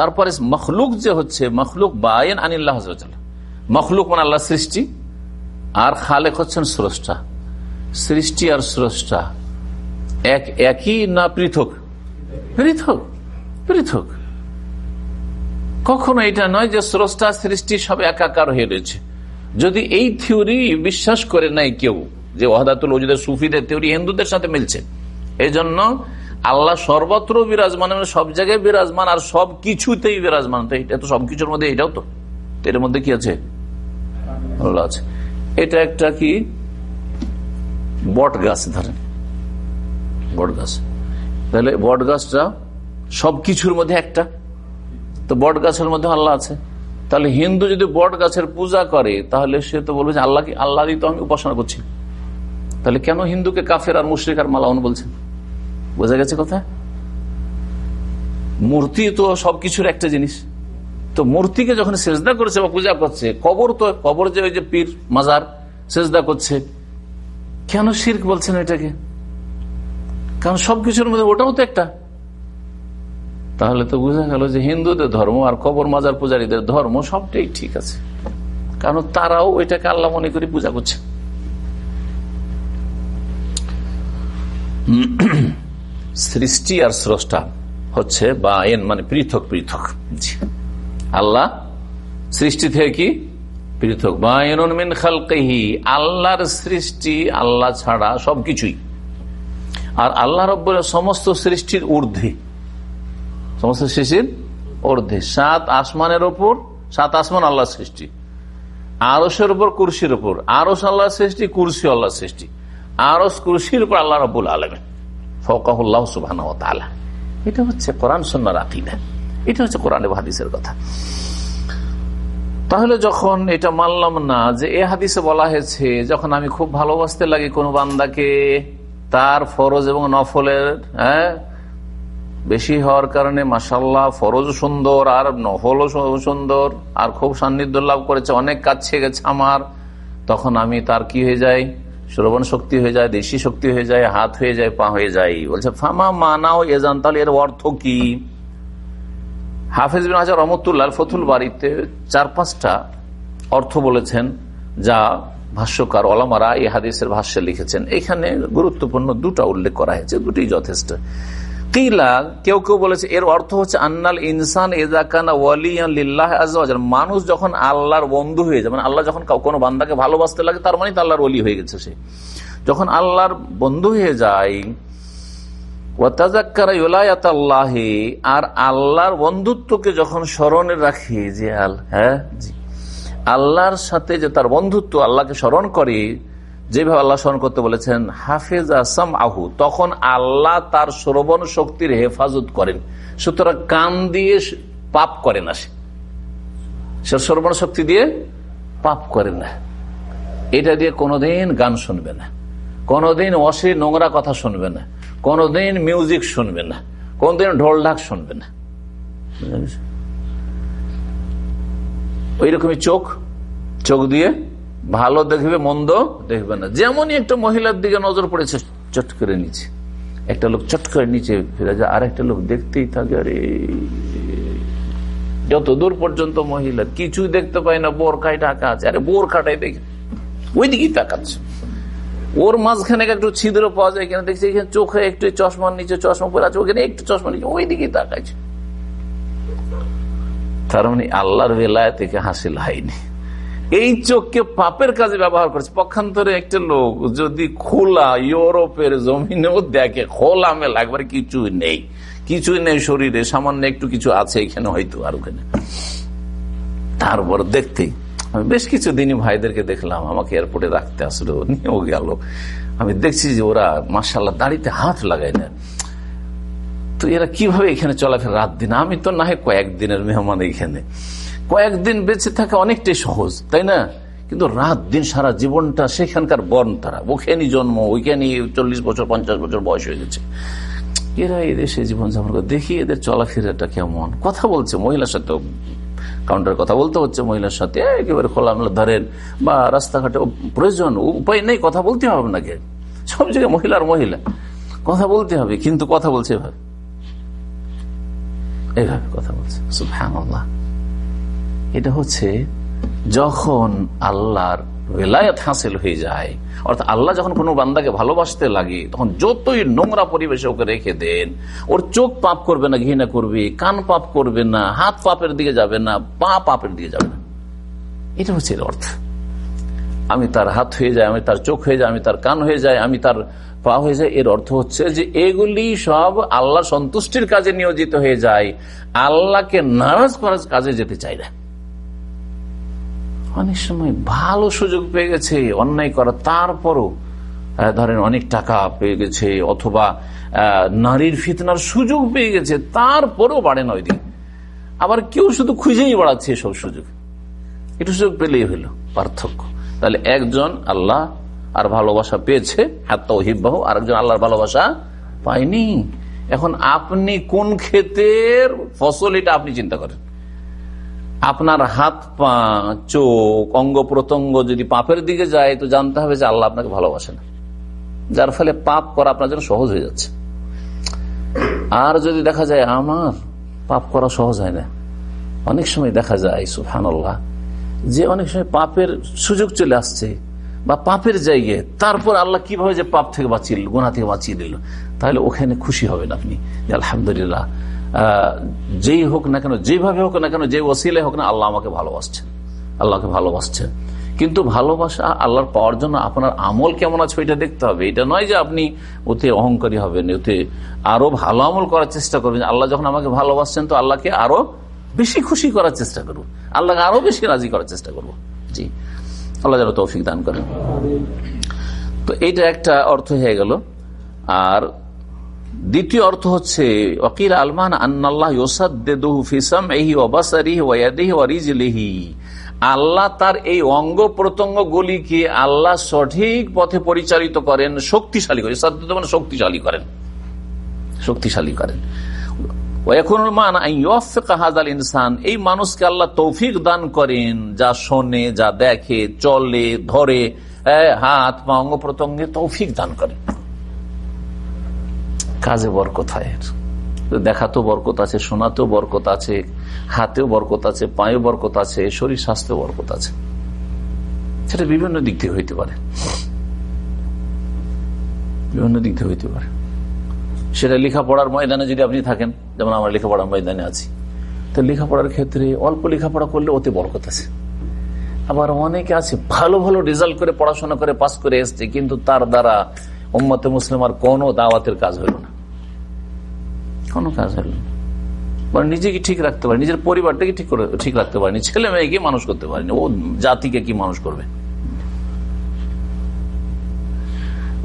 তারপরে মখলুক যে হচ্ছে, মখলুক বায়ন আনিল্লাহ মখলুক মানে আল্লাহ সৃষ্টি, আর খালেক হচ্ছেন স্রষ্টা। সৃষ্টি আর স্রষ্টা। এক, একই না পৃথক? পৃথক পৃথক। কখনো এটা নয় যে স্রষ্টা, সৃষ্টি সব একাকার হয়ে রয়েছে। যদি এই থিওরি বিশ্বাস করে নাই কেউ যে ওহাদাতুল ওজুদের সুফিদের থিওরি হিন্দুদের সাথে মিলছে এই জন্য আল্লাহ সর্বত্র বিরাজমান মানে সব জায়গায় বিরাজমান, আর সব কিছুতেই বিরাজমান। তো এটা তো সবকিছুর মধ্যে এটাও তো। এর মধ্যে কি আছে? আল্লাহ আছে। এটা একটা কি? বট গাছ ধরেন। বট গাছ। তাহলে বট গাছটা সবকিছুর মধ্যে একটা। তো বট গাছের মধ্যে আল্লাহ আছে। তাহলে হিন্দু যদি বট গাছের পূজা করে, তাহলে সে তো বলবে যে আল্লাহ আল্লাহ তো আমি উপাসনা করছি। তাহলে কেন হিন্দুকে কাফের আর মুশ্রিক আর মালাউন বলছেন? বোঝা গেছে কথা? মূর্তি তো সবকিছুর একটা জিনিস। তো মূর্তিকে যখন সেজদা করছে বা পূজা করছে, কবর তো, কবর যে ওই যে পীর মাজার, সেজদা করছে। কেন শির্ক বলছেন এটাকে? কারণ সবকিছুর মধ্যে ওটাও তো একটা। তাহলে তো বোঝা গেল যে হিন্দুদের ধর্ম আর কবর মাজার পূজারীদের ধর্ম সবটাই ঠিক আছে। কারণ তারাও ওইটাকে আল্লাহ মনে করে পূজা করছে। সৃষ্টি আর স্রষ্টা হচ্ছে বা আইন মানে পৃথক পৃথক। আল্লাহ সৃষ্টি থেকে কি? পৃথক। বায়ন খালকেহি। আল্লাহর সৃষ্টি আল্লাহ ছাড়া সবকিছুই। আর আল্লাহ রব্বর সমস্ত সৃষ্টির ঊর্ধ্বে। সমস্ত সৃষ্টির ঊর্ধ্বে। সাত আসমানের ওপর সাত আসমান আল্লাহ সৃষ্টি। আরসের উপর, কুরসির উপর। আরস আল্লাহ সৃষ্টি, কুরসি আল্লাহ সৃষ্টি। আরস কুরসির উপর আল্লাহ রবুল আলমেন। ফকাহুল্লাহ সুবাহ এটা হচ্ছে কোরআন সন্ন্যার আকিদা। এটা হচ্ছে কোরআন হাদিসের কথা। তাহলে যখন এটা মানলাম না যে এ হাদিসে বলা হয়েছে, যখন আমি খুব ভালোবাসতে লাগি কোনো বান্দাকে তার ফরজ এবং নফলের হ্যাঁ বেশি হওয়ার কারণে মাসাল্লাহ ফরজ সুন্দর, আর নফলও সুন্দর, আর খুব সান্নিধ্য লাভ করেছে, অনেক কাজ ছেয়ে গেছে আমার। তখন আমি তার কি হয়ে যাই? শ্রবণ শক্তি হয়ে যায়, দেশি শক্তি হয়ে যায়, হাত হয়ে যায়, পা হয়ে যায়। বলছে, ফামা মানাও এজান তাহলে এর অর্থ কি? হাফিজ বিন হাজার রহমতুল্লাহ ফতুল বাড়িতে চার পাঁচটা অর্থ বলেছেন, যা ভাষ্যকার, ওলামারা এই হাদিসের ভাষ্যে লিখেছেন। এখানে গুরুত্বপূর্ণ দুটা উল্লেখ করা হয়েছে দুটি যথেষ্ট। কিলা, কেউ কেউ বলেছে, এর অর্থ হচ্ছে, আন্নাল ইনসান মানুষ যখন আল্লাহর বন্ধু হয়ে যায় মানে আল্লাহ যখন কোনো বান্দাকে ভালোবাসতে লাগে, তার মানে আল্লাহর ওলি হয়ে গেছে সে। যখন আল্লাহর বন্ধু হয়ে যায় আর আল্লাহর বন্ধুত্বকে যখন স্মরণে রাখি, যে আল হ্যাঁ? জি। আল্লাহর সাথে যে তার বন্ধুত্ব আল্লাহকে স্মরণ করে, যেভাবে আল্লাহ স্মরণ করতে বলেছেন, হাফেজ আসাম আহু তখন আল্লাহ তার শ্রবণ শক্তির হেফাজত করেন। সুতরাং কান দিয়ে পাপ করে না সে। সে শ্রবণ শক্তি দিয়ে পাপ করে না। এটা দিয়ে কোনোদিন গান শুনবে না। কোনোদিন অশ্লীল নোংরা কথা শুনবে না। কোনোদিন মিউজিক শুনবে না। কোনদিন ঢোল ঢাক শুনবে না। ওই রকমই চোখ চোখ দিয়ে ভালো দেখবে, মন্দ দেখবে না। যেমনই একটা মহিলার দিকে নজর পড়েছে, চট করে নিচে। একটা লোক চট করে নিচে ফিরে যায় আর একটা লোক দেখতেই থাকে, আরে, যত দূর পর্যন্ত মহিলা, কিছুই দেখতে পায় না, বোরখায় ঢাকা আছে। আরে, বোরখাটাই দেখে ওই দিকেই তাকাচ্ছে। ওর মাঝখানে একটু ছিদ্র পাওয়া যায় এখানে দেখছি এখানে চোখে একটু চশমার নিচে চশমা পরে আছে, ওখানে একটু চশমা নিচে ওই দিকেই তাকাচ্ছে। তার মানে আল্লাহর বেলায় থেকে হাসিল হয়নি। এই চোখকে পাপের কাজে ব্যবহার করছে। পক্ষান্তরে একটা লোক যদি খোলা ইউরোপের জমিনেও দেখে খোলা মেলা একবার কিছুই নেই। কিছুই নেই শরীরে, সামান্য একটু কিছু আছে এখানে হয়তো আর ওখানে। তারপর দেখতে, আমি বেশ কিছু দিনই ভাইদেরকে দেখলাম, আমাকে এয়ারপোর্টে রাখতে আসলো, নিয়েও গেল। আমি দেখছি যে ওরা মাসাল্লাহ দাড়িতে হাত লাগায় না তো এরা কীভাবে এখানে চলাফেরা? রাত দিন। আমি তো না হয় কয়েকদিনের মেহমান এখানে কয়েকদিন বেঁচে থাকা অনেকটাই সহজ, তাই না? কিন্তু রাত দিন সারা জীবনটা সেখানকার বর্ণ তারা। ওখানে জন্ম ওইখানে চল্লিশ বছর, পঞ্চাশ বছর বয়স হয়ে গেছে। এরা এদেশে জীবনযাপন করে। দেখি এদের চলাফেরাটা কেমন। কথা বলছে মহিলার সাথে। কাউন্টার কথা বলতে হচ্ছে মহিলার সাথে। একেবারে খোলামেলা ধরেন বা রাস্তাঘাটে। প্রয়োজন উপায় নেই, কথা বলতে হবে নাকি সব জায়গায় মহিলার মহিলা। কথা বলতে হবে, কিন্তু কথা বলছে এভাবে। এভাবে কথা বলছে। সুফহান এটা হচ্ছে যখন আল্লাহর বেলায়ত হাসিল হয়ে যায়, অর্থাৎ আল্লাহ যখন কোনো বান্দাকে ভালোবাসতে লাগে, তখন যতই নোংরা পরিবেশে ওকে রেখে দেন, ওর চোখ পাপ করবে না, ঘৃণা করবে, কান পাপ করবে না, হাত পাপের দিকে যাবে না, পা পাপের দিকে যাবে না। এটা হচ্ছে এর অর্থ। আমি তার হাত হয়ে যায় আমি তার চোখ হয়ে যায় আমি তার কান হয়ে যায় আমি তার পা হয়ে যায় এর অর্থ হচ্ছে যে এগুলি সব আল্লাহ সন্তুষ্টির কাজে নিয়োজিত হয়ে যায়। আল্লাহকে নারাজ করার কাজে যেতে চাই না। অনেক সময় ভালো সুযোগ পেয়ে গেছে, অন্যায় করা, তারপরও ধরেন অনেক টাকা পেয়ে গেছে, অথবা নারীর ফিতনার সুযোগ পেয়ে গেছে, তারপরেও বাড়ে না ওই দিন আবার কেউ শুধু খুঁজেই বাড়াচ্ছে সব সুযোগ। একটু সুযোগ পেলেই হইল পার্থক্য। তাহলে একজন আল্লাহ আর ভালোবাসা পেয়েছে। এত হিব্বাহ আর একজন আল্লাহর ভালোবাসা পায়নি। এখন আপনি কোন ক্ষেতের ফসল এটা আপনি চিন্তা করেন? আপনার হাত পা, চোখ, অঙ্গ প্রত্যঙ্গ যদি পাপের দিকে যায়, তো জানতে হবে যে আল্লাহ আপনাকে ভালোবাসে না। যার ফলে পাপ করা আপনার জন্য সহজ হয়ে যাচ্ছে। আর যদি দেখা যায় আমার পাপ করা সহজ হয় না, অনেক সময় দেখা যায় সুফান যে অনেক সময় পাপের সুযোগ চলে আসছে বা পাপের জায়গায়, তারপর আল্লাহ কীভাবে যে পাপ থেকে বাঁচিয়ে দিল গোনা থেকে বাঁচিয়ে দিল, তাহলে ওখানে খুশি হবেন আপনি। আলহামদুলিল্লাহ যেই হোক না কেন, যেভাবে হোক না কেন, যে ওসিলে হোক না, আল্লাহ আমাকে ভালোবাসছেন। আল্লাহকে ভালোবাসছেন। কিন্তু ভালোবাসা আল্লাহর পাওয়ার জন্য আপনার আমল কেমন আছে ওইটা দেখতে হবে। এটা নয় যে আপনি ওতে অহংকারী হবেন, ওতে আরও ভালো আমল করার চেষ্টা করবেন। আল্লাহ যখন আমাকে ভালোবাসছেন, তো আল্লাহকে আরও বেশি খুশি করার চেষ্টা করব। আল্লাহকে আরও বেশি রাজি করার চেষ্টা করব। জি। আল্লাহ যেন তৌফিক দান করেন। তো এটা একটা অর্থ হয়ে গেল। আর দ্বিতীয় অর্থ হচ্ছে অকিল আলমান আন্নাল্লাহ আল্লাহ তার এই অঙ্গ প্রত্যঙ্গ গুলিকে আল্লাহ সঠিক পথে পরিচালিত করেন, শক্তিশালী করেন মানে শক্তিশালী করেন। শক্তিশালী করেন। ইনসান। এই মানুষকে আল্লাহ তৌফিক দান করেন, যা শোনে, যা দেখে, চলে, ধরে হাত, পা, অঙ্গ প্রত্যঙ্গে তৌফিক দান করেন কাজে বরকত হয়। দেখাতেও বরকত আছে, শোনাতেও বরকত আছে, হাতেও বরকত আছে, পায়েও বরকত আছে, শরীর স্বাস্থ্যেও বরকত আছে। সেটা বিভিন্ন দিক থেকে হইতে পারে। বিভিন্ন দিক থেকে হইতে পারে। সেটা লেখাপড়ার ময়দানে যদি আপনি থাকেন, যেমন আমরা লেখাপড়ার ময়দানে আছি, তো লেখাপড়ার ক্ষেত্রে অল্প লেখাপড়া করলে ওতে বরকত আছে। আবার অনেকে আছে, ভালো ভালো রেজাল্ট করে, পড়াশোনা করে পাশ করে এসছে, কিন্তু তার দ্বারা উম্মতে মুসলিম আর কোনো দাওয়াতের কাজ হইল না। কোনো কাজ হইল মানে নিজেকে ঠিক রাখতে পারে নিজের পরিবারটাকে ঠিক করে, ঠিক রাখতে পারেনি, ছেলে মেয়েকে মানুষ করতে পারেনি, ও জাতিকে কি মানুষ করবে?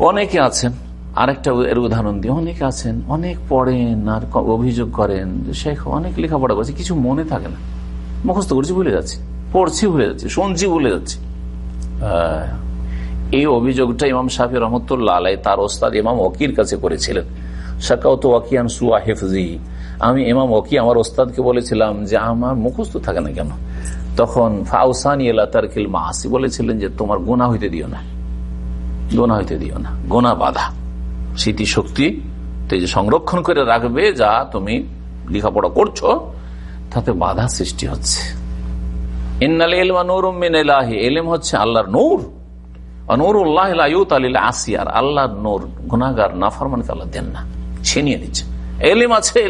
অনেকে আছেন আরেকটা এর উদাহরণ দিয়ে অনেকে আছেন, অনেক পড়েন আর অভিযোগ করেন শেখ অনেক লেখাপড়া করছে, কিছু মনে থাকে না। মুখস্থ করছি, ভুলে যাচ্ছি। পড়ছি, ভুলে যাচ্ছি। শুনছি, ভুলে যাচ্ছি। এই অভিযোগটা ইমাম শাহি রহমতুল্লাহ আলাই তার ওস্তাদ ইমাম ওকির কাছে করেছিলেন। সুয়া হেফজি। আমি ইমাম ওকি, আমার ওস্তাদকে বলেছিলাম যে আমার মুখস্থ থাকে না কেন? তখন ফাউসানি এলা তারকিল মাসি বলেছিলেন যে তোমার গোনা হইতে দিও না। গোনা হইতে দিও না। গোনা বাধা। স্মৃতি শক্তি যে সংরক্ষণ করে রাখবে যা তুমি লেখাপড়া করছ, তাতে বাধা সৃষ্টি হচ্ছে। আল্লাহর নূর। নূর গুনাগার আল্লাহ দেন না এলিম আছে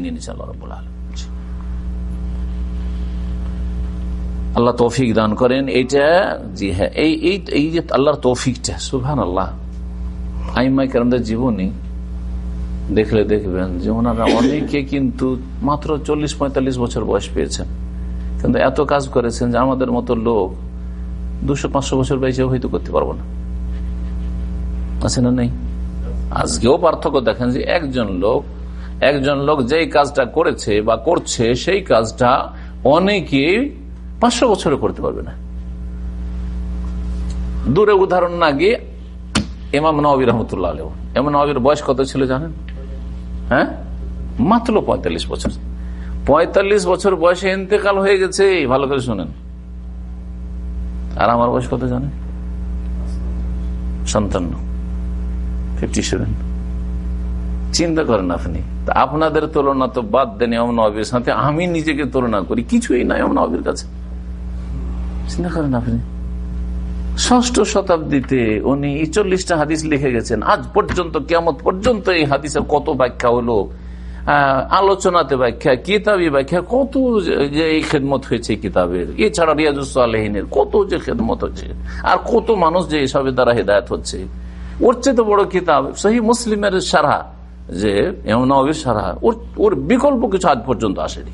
নিচ্ছে আল্লাহ আল্লাহ তৌফিক দান করেন। এইটা, জি হ্যাঁ এই এই যে আল্লাহর তৌফিকটা সুভান আল্লাহ আইমাই কেরামদের জীবনী দেখলে দেখবেন যে ওনারা অনেকে কিন্তু মাত্র চল্লিশ পঁয়তাল্লিশ বছর বয়স পেয়েছেন। কিন্তু এত কাজ করেছেন যে আমাদের মতো লোক দুশো, পাঁচশো বছর বয়সে হয়তো করতে পারব না। আছে না নেই? আজকেও পার্থক্য দেখেন যে একজন লোক একজন লোক যেই কাজটা করেছে বা করছে, সেই কাজটা অনেকে পাঁচশো বছরে করতে পারবে না। দূরে উদাহরণ না গিয়ে এমাম নবী রহমতুল্লাহ আলহ এমন নবীর বয়স কত ছিল জানেন? হ্যাঁ? মাত্র পঁয়তাল্লিশ বছর। পঁয়তাল্লিশ বছর বয়সে ইন্তেকাল হয়ে গেছে, ভালো করে শোনেন। আর আমার বয়স কত জানেন? সন্তান্ন। ফিফটি সেভেন চিন্তা করেন আপনি। আপনাদের তুলনা তো বাদ দেন এমন নবীর সাথে। আমি নিজেকে তুলনা করি, কিছুই নাই এমন নবীর কাছে। চিন্তা করেন আপনি। ষষ্ঠ শতাব্দীতে উনি চল্লিশটা হাদিস লিখে গেছেন। আজ পর্যন্ত কেমন পর্যন্ত এই হাদিসের কত ব্যাখ্যা হলো? আলোচনাতে ব্যাখ্যা, কিতাবি ব্যাখ্যা, কত যে এই খেদমত হয়েছে কিতাবের। এছাড়া রিয়াজুসালেহিনের কত যে খেদমত হচ্ছে। আর কত মানুষ যে এসবের দ্বারা হেদায়ত হচ্ছে। ওর চেয়ে বড় কিতাব, সহি মুসলিমের সারা যে এমন সারা ওর ওর বিকল্প কিছু আজ পর্যন্ত আসেনি।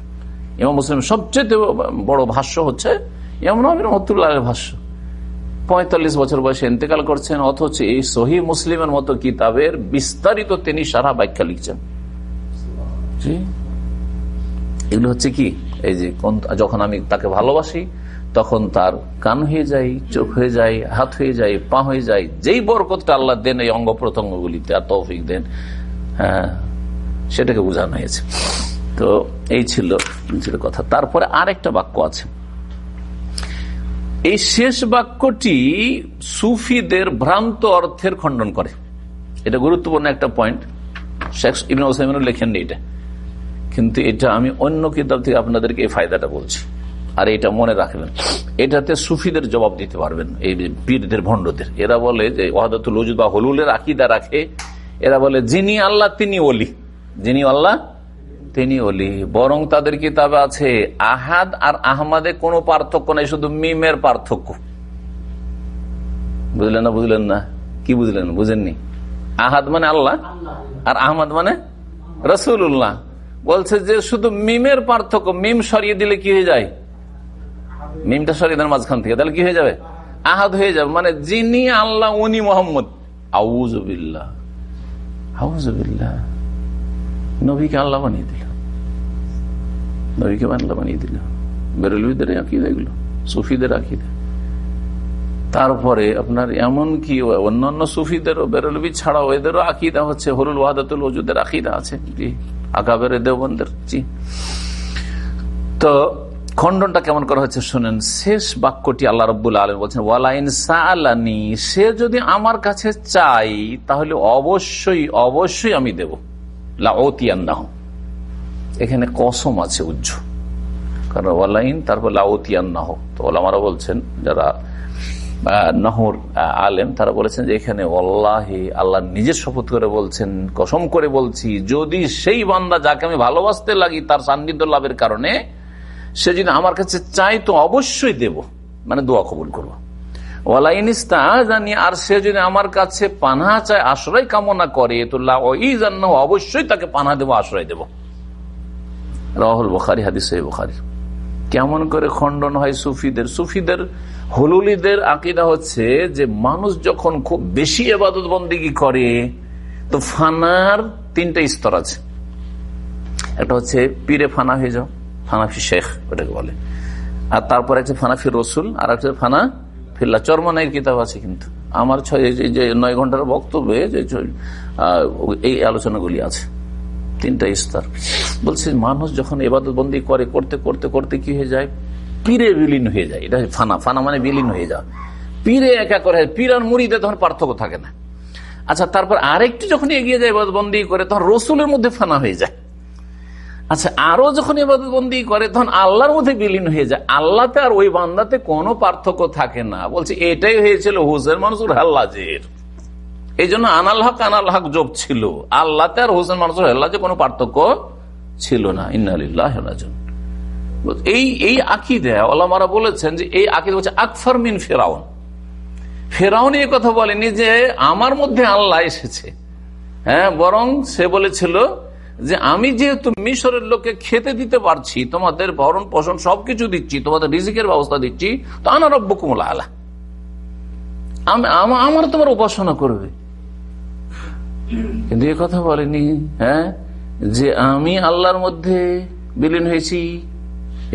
এমন মুসলিম সবচেয়ে বড় ভাষ্য হচ্ছে এমন নবীর মতুল্লাহ ভাষ্য। পঁয়তাল্লিশ বছর বয়সে ইন্তেকাল করছেন, অথচ এই সহি মুসলিমের মতো কিতাবের বিস্তারিত তিনি সারা ব্যাখ্যা লিখছেন। এগুলো হচ্ছে কি? এই যে যখন আমি তাকে ভালোবাসি, তখন তার কান হয়ে যায়, চোখ হয়ে যায়, হাত হয়ে যায়, পা হয়ে যায়, যেই বরকতটা আল্লাহ দেন এই অঙ্গ প্রত্যঙ্গ গুলিতে আর তৌফিক দেন হ্যাঁ সেটাকে বোঝানো হয়েছে। তো এই ছিল কথা। তারপরে আরেকটা বাক্য আছে। এই শেষ বাক্যটি সুফিদের ভ্রান্ত অর্থের খণ্ডন করে। এটা গুরুত্বপূর্ণ একটা পয়েন্ট শেখ ইবিন ওসাইমিন লেখেননি এটা। কিন্তু এটা আমি অন্য কিতাব থেকে আপনাদেরকে এই ফায়দাটা বলছি। আর এটা মনে রাখবেন, এটাতে সুফিদের জবাব দিতে পারবেন, এই বীরদের ভণ্ডদের। এরা বলে যে ওয়াহাদুল বা হলুলের আকিদা রাখে। এরা বলে, যিনি আল্লাহ, তিনি অলি যিনি আল্লাহ তিনি অলি বরং তাদের কিতাবে আছে, আহাদ আর আহমাদে কোনো পার্থক্য নেই, শুধু মিমের পার্থক্য। বুঝলেন না বুঝলেন না? কি বুঝলেন? বুঝেননি? আহাদ মানে আল্লাহ আর আহমদ মানে রসুল্লাহ বলছে যে শুধু মিমের পার্থক্য, মিম সরিয়ে দিলে কি হয়ে যায়? মিমটা সরিয়ে দেন মাঝখান থেকে, তাহলে কি হয়ে যাবে? আহাদ হয়ে যাবে। মানে যিনি আল্লাহ, উনি মোহাম্মদ। আউজবিল্লাহ আউজবিল্লাহ নবীকে আল্লাহ বানিয়ে দিল। নবীকে আল্লাহ বানিয়ে দিল। বেরলবিদের আঁকিদা এগুলো, সুফিদের আঁকিদা। তারপরে আপনার এমন কি, অন্যান্য সুফিদেরও, বেরলবি ছাড়াও এদেরও আকিদা হচ্ছে, হরুল ওয়াদাতুল ওজুদের আকিদা আছে। জি, আকাবের দেবন্দের জি। তো খণ্ডনটা কেমন করা হচ্ছে শুনেন, শেষ বাক্যটি আল্লাহ রব্বুল আলম বলছেন, ওয়ালাইন সালানি সে যদি আমার কাছে চাই, তাহলে অবশ্যই অবশ্যই আমি দেব। লাওতিয়ান্নাহ এখানে কসম আছে উজ্জ কারণ ওয়ালাইন, তারপর লাওতিয়ান্নাহ তো ওলামারা বলছেন, যারা নহর আলেম, তারা বলেছেন যে এখানে অল্লাহি আল্লাহ নিজের শপথ করে বলছেন, কসম করে বলছি, যদি সেই বান্দা যাকে আমি ভালোবাসতে লাগি, তার সান্নিধ্য লাভের কারণে, সে যদি আমার কাছে চাই তো অবশ্যই দেব। মানে দোয়া কবুল করব। জানি আর সে যদি আমার কাছে পানা চায়, আশ্রয় কামনা করে, তো অবশ্যই তাকে পানা দেবো, আশ্রয় দেব। রাহুল বুখারি, হাদিস বুখারি। কেমন করে খণ্ডন হয় সুফিদের? সুফিদের হলুলিদের আকিদা হচ্ছে যে মানুষ যখন খুব বেশি এবাদত বন্দিগি করে, তো ফানার তিনটা স্তর আছে। একটা হচ্ছে পীরে ফানা হয়ে যাও ফানাফি শেখ ওটাকে বলে। আর তারপরে একটা ফানাফি রসুল, আর একটা ফানা ফিল্লা চর্মনাইয়ের কিতাব আছে কিন্তু। আমার ছয় যে নয় ঘণ্টার বক্তব্যে যে এই আলোচনাগুলি আছে। তিনটা স্তর। বলছে, মানুষ যখন এবাদত বন্দি করে, করতে করতে করতে কি হয়ে যায়? পীরে বিলীন হয়ে যায়। এটা ফানা। ফানা মানে বিলীন হয়ে যায় পীরে একা করে, পীর আর মুড়িতে তখন পার্থক্য থাকে না। আচ্ছা তারপর আরেকটু যখন এগিয়ে যায় বন্দি করে, তখন রসুলের মধ্যে ফানা হয়ে যায়। আচ্ছা আরও যখন বন্দি করে, তখন আল্লাহর মধ্যে বিলীন হয়ে যায়। আল্লাহতে আর ওই বান্দাতে কোনো পার্থক্য থাকে না। বলছে, এটাই হয়েছিল হুসেন মানুষুর হাল্লাজের। এই জন্য আনাল হক আনাল হক যোগ ছিল। আল্লাহতে আর হোসেন মানুষের হেল্লাজে কোনো পার্থক্য ছিল না। ইন্নালিল্লাহ এই এই আকিদে ওলামারা বলেছেন যে এই আকিদে হচ্ছে আকফর মিন ফেরাউন। ফেরাউন এই কথা বলেনি যে আমার মধ্যে আল্লাহ এসেছে। হ্যাঁ বরং সে বলেছিল যে আমি যেহেতু মিশরের লোককে খেতে দিতে পারছি, তোমাদের ভরণ পোষণ সবকিছু দিচ্ছি, তোমাদের রিজিকের ব্যবস্থা দিচ্ছি, তো আনা রব্য কুমলা আলা আমার তোমার উপাসনা করবে। কিন্তু এ কথা বলেনি হ্যাঁ? যে আমি আল্লাহর মধ্যে বিলীন হয়েছি,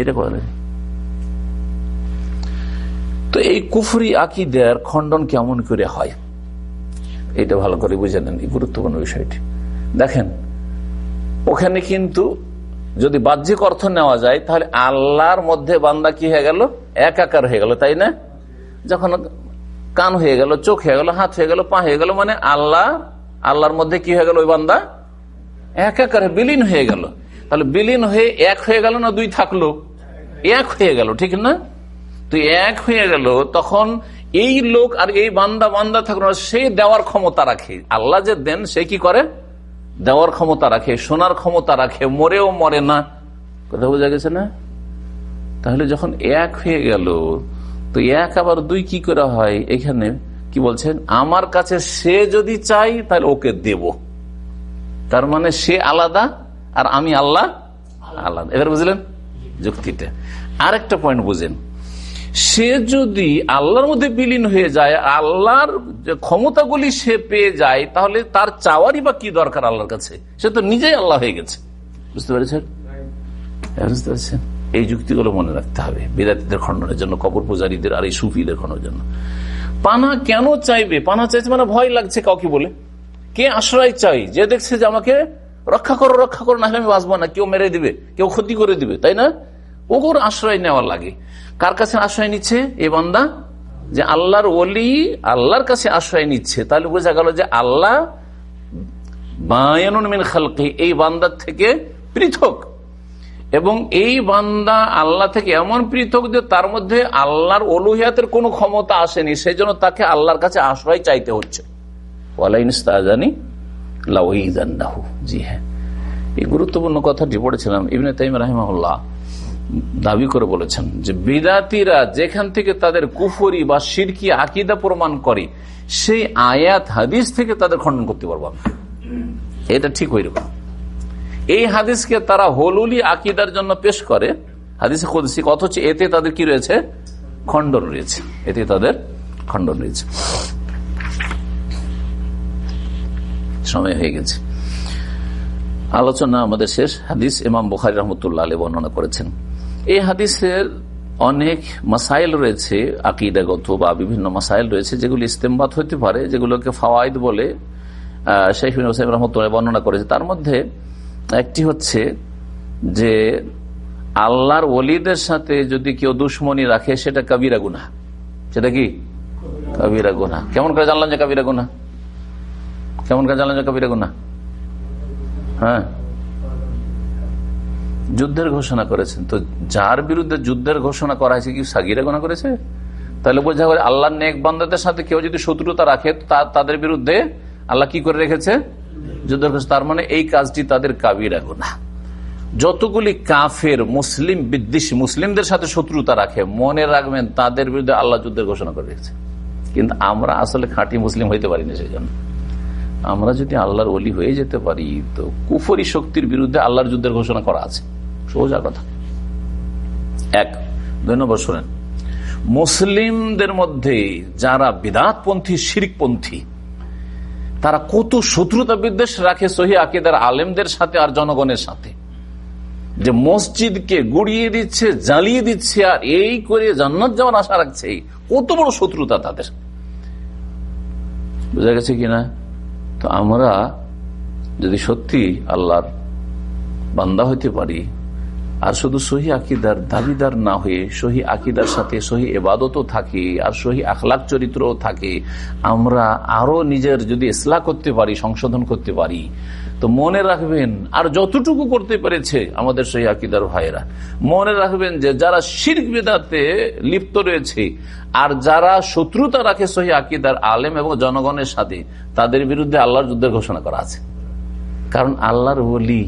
এটা বলেনি। তো এই কুফরি আকিদের খণ্ডন কেমন করে হয়? এটা ভালো করে বুঝে নেন, এই গুরুত্বপূর্ণ বিষয়টি। দেখেন, ওখানে কিন্তু যদি বাহ্যিক অর্থ নেওয়া যায়, তাহলে আল্লাহর মধ্যে বান্দা কি হয়ে গেল? একাকার হয়ে গেল, তাই না? যখন কান হয়ে গেল, চোখ হয়ে গেল, হাত হয়ে গেল, পা হয়ে গেল মানে আল্লাহ আল্লাহর মধ্যে কি হয়ে গেল ওই বান্দা? এক একাকার বিলীন হয়ে গেল। তাহলে বিলীন হয়ে এক হয়ে গেল না দুই থাকল? এক হয়ে গেল, ঠিক না? তো এক হয়ে গেল, তখন এই লোক আর এই বান্দা বান্দা থাকল না, সে দেওয়ার ক্ষমতা রাখে। আল্লাহ যে দেন, সে কি করে? দেওয়ার ক্ষমতা রাখে, শোনার ক্ষমতা রাখে, মরেও মরে না। কথা বোঝা গেছে না? তাহলে যখন এক হয়ে গেল, তো এক আবার দুই কি করে হয়? এখানে কি বলছেন? আমার কাছে সে যদি চাই তাহলে ওকে দেব। তার মানে সে আলাদা আর আমি আল্লাহ আলাদা। এবার বুঝলেন যুক্তিটা। আরেকটা পয়েন্ট বুঝেন। সে যদি আল্লাহর মধ্যে বিলীন হয়ে যায় আল্লাহর ক্ষমতাগুলি সে পেয়ে যায় তাহলে তার চাওয়ারই বা কি দরকার আল্লাহর কাছে? সে তো নিজেই আল্লাহ হয়ে গেছে। বুঝতে পেরেছেন? হ্যাঁ, বুঝতে পারছেন? এই যুক্তিগুলো মনে রাখতে হবে। বিদাতিদের খণ্ডনের জন্য কবর পূজারীদের আর এই সুফিদের খণ্ডনের জন্য। পানা কেন চাইবে? পানা চাইছে মানে ভয় লাগছে কাউকে বলে। কে আশ্রয় চাই? যে দেখছে যে আমাকে রক্ষা করো রক্ষা করো না আমি বাঁচবো না। কেউ মেরে দিবে, কেউ ক্ষতি করে দিবে, তাই না? ওগুর আশ্রয় নেওয়ার লাগে। কার কাছে আশ্রয় নিচ্ছে? এ বান্দা, যে আল্লাহর ওলি আল্লাহর কাছে আশ্রয় নিচ্ছে। তাহলে বোঝা গেল যে আল্লাহ বায়নুন মিন খালকি, এই বান্দার থেকে পৃথক। এবং এই বান্দা আল্লাহ থেকে এমন পৃথক যে তার মধ্যে আল্লাহর অলুহিয়াতের কোন ক্ষমতা আসেনি সেই জন্য তাকে আল্লাহর কাছে আশ্রয় চাইতে হচ্ছে। জি হ্যাঁ। এই গুরুত্বপূর্ণ কথাটি পড়েছিলাম, ইবনে তাইম রাহিমাহুল্লাহ দাবি করে বলেছেন যে বিদাতিরা যেখান থেকে তাদের কুফরি বা সিরকি আকিদা প্রমাণ করে, সেই আয়াত, হাদিস থেকে তাদের খণ্ডন করতে পারব এটা ঠিক হয়ে এই হাদিসকে তারা হলুলি আকিদার জন্য পেশ করে। হাদিসে খুদসি অথচ এতে তাদের কি রয়েছে? খণ্ডন রয়েছে। এতে তাদের খণ্ডন রয়েছে। সময় হয়ে গেছে। আলোচনা আমাদের শেষ। হাদিস ইমাম বুখারি রহমতুল্লাহ আলী বর্ণনা করেছেন। এই হাদিসের অনেক মাসাইল রয়েছে, আকিদাগত বা বিভিন্ন মাসাইল রয়েছে, যেগুলি ইস্তেমবাদ হইতে পারে, যেগুলোকে ফাওয়াইদ বলে শেখ হোসেন রহমতুল্লাহ বর্ণনা করেছে। তার মধ্যে একটি হচ্ছে যে আল্লাহর ওলিদের সাথে যদি কেউ দুশ্মনী রাখে, সেটা কবিরা গুনা সেটা কি? কবিরা গুনা কেমন করে জানলাম যে কবিরা গুনা কেমন করে জানলাম যে কবিরা গুনা হ্যাঁ। যুদ্ধের ঘোষণা করেছেন। তো যার বিরুদ্ধে যুদ্ধের ঘোষণা করা হয়েছে, কি সাগিরা গোনা করেছে? তাহলে বোঝা গেল আল্লাহ নেক বান্দাদের সাথে কেউ যদি শত্রুতা রাখে তাদের বিরুদ্ধে আল্লাহ কি করে রেখেছে? ঘোষণা তার মানে এই কাজটি তাদের কাবিরা গোনা যতগুলি কাফের, মুসলিম, বিদ্বেষী মুসলিমদের সাথে শত্রুতা রাখে, মনে রাখবেন তাদের বিরুদ্ধে আল্লাহ যুদ্ধের ঘোষণা করে রেখেছে কিন্তু আমরা আসলে খাঁটি মুসলিম হইতে পারিনি সেই জন্য আমরা যদি আল্লাহর অলি হয়ে যেতে পারি, তো কুফরি শক্তির বিরুদ্ধে আল্লাহর যুদ্ধের ঘোষণা করা আছে। সোজা কথা। এক, দুই নম্বর শোনেন। মুসলিমদের মধ্যে যারা বিদাতপন্থী, শিরিকপন্থী তারা কত শত্রুতা বিদ্বেষ রাখে সহি আকিদার আলেমদের সাথে আর জনগণের সাথে। যে মসজিদকে গুড়িয়ে দিচ্ছে, জ্বালিয়ে দিচ্ছে আর এই করে জান্নাত যাওয়ার আশা রাখছে কত বড় শত্রুতা তাদের। বোঝা গেছে কিনা? তো আমরা যদি সত্যি আল্লাহর বান্দা হইতে পারি আর শুধু সহি আকিদার দাবিদার না হয়ে, সহি আকিদার সাথে সহি এবাদতও থাকে, আর সহি আখলাক চরিত্রও থাকে। আমরা আরও নিজের যদি ইসলাহ করতে পারি, সংশোধন করতে পারি, তো মনে রাখবেন, আর যতটুকু করতে পেরেছে আমাদের সহি আকিদার ভাইরা মনে রাখবেন যে যারা শির্ক বেদাতে লিপ্ত রয়েছে, আর যারা শত্রুতা রাখে সহি আকিদার আলেম এবং জনগণের সাথে, তাদের বিরুদ্ধে আল্লাহর যুদ্ধের ঘোষণা করা আছে। কারণ আল্লাহর বলি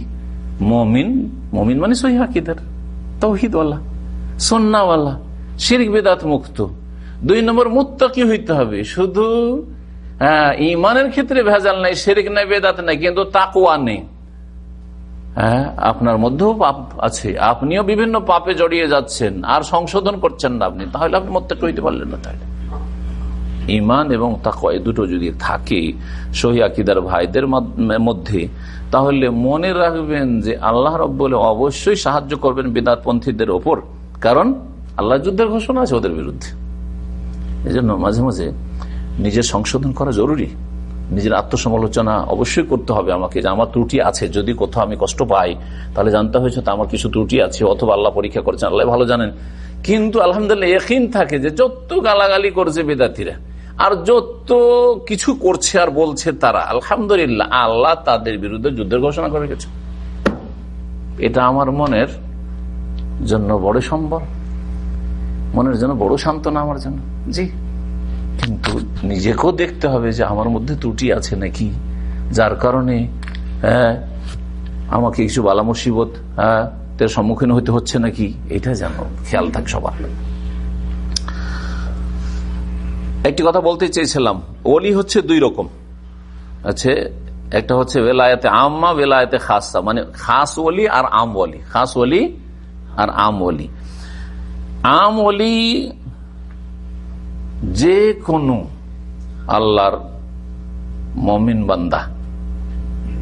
মমিন মমিন মানে সহি আকিদার। তৌহিদওয়ালা সন্নাওয়ালা শিরিক, বেদাত মুক্ত। দুই নম্বর, মুত্তাকি হইতে হবে। শুধু হ্যাঁ ইমানের ক্ষেত্রে ভেজাল নাই, শেরিক নাই, বেদাত নাই, কিন্তু তাকুয়া নেই। হ্যাঁ আপনার মধ্যেও পাপ আছে। আপনিও বিভিন্ন পাপে জড়িয়ে যাচ্ছেন, আর সংশোধন করছেন না আপনি। তাহলে আপনি মোত্তাকি হইতে পারলেন না তাহলে। ইমান এবং তাকওয়া দুটো যদি থাকে সহি আকিদার ভাইদের মধ্যে, তাহলে মনে রাখবেন যে আল্লাহ রব্বলে অবশ্যই সাহায্য করবেন বিদাতপন্থীদের ওপর। কারণ আল্লাহ যুদ্ধের ঘোষণা আছে ওদের বিরুদ্ধে। এই জন্য মাঝে মাঝে নিজের সংশোধন করা জরুরি। নিজের আত্মসমালোচনা অবশ্যই করতে হবে আমাকে যে আমার ত্রুটি আছে, যদি কোথাও আমি কষ্ট পাই, তাহলে জানতে হয়েছে তো আমার কিছু ত্রুটি আছে, অথবা আল্লাহ পরীক্ষা করেছেন, আল্লাহ ভালো জানেন। কিন্তু আলহামদুলিল্লাহ এখিন থাকে যে যত গালাগালি করছে বেদাতিরা। আর যত কিছু করছে আর বলছে তারা, আলহামদুলিল্লাহ, আল্লাহ তাদের বিরুদ্ধে যুদ্ধের ঘোষণা করে গেছে এটা আমার মনের জন্য বড় সম্বল। মনের জন্য বড় সান্ত্বনা আমার জন্য। জি। কিন্তু নিজেকেও দেখতে হবে যে আমার মধ্যে ত্রুটি আছে নাকি, যার কারণে হ্যাঁ আমাকে কিছু বালা মুসিবত সম্মুখীন হইতে হচ্ছে নাকি, এটা যেন খেয়াল থাক সবার। একটি কথা বলতে চেয়েছিলাম। ওলি হচ্ছে দুই রকম। আছে, একটা হচ্ছে বেলায়েতে আম্মা বেলায়েতে খাসা। মানে খাস ওলি আর আম ওলি। খাস ওলি আর আম ওলি। আম ওলি যে কোনো আল্লাহর মমিন বান্দা।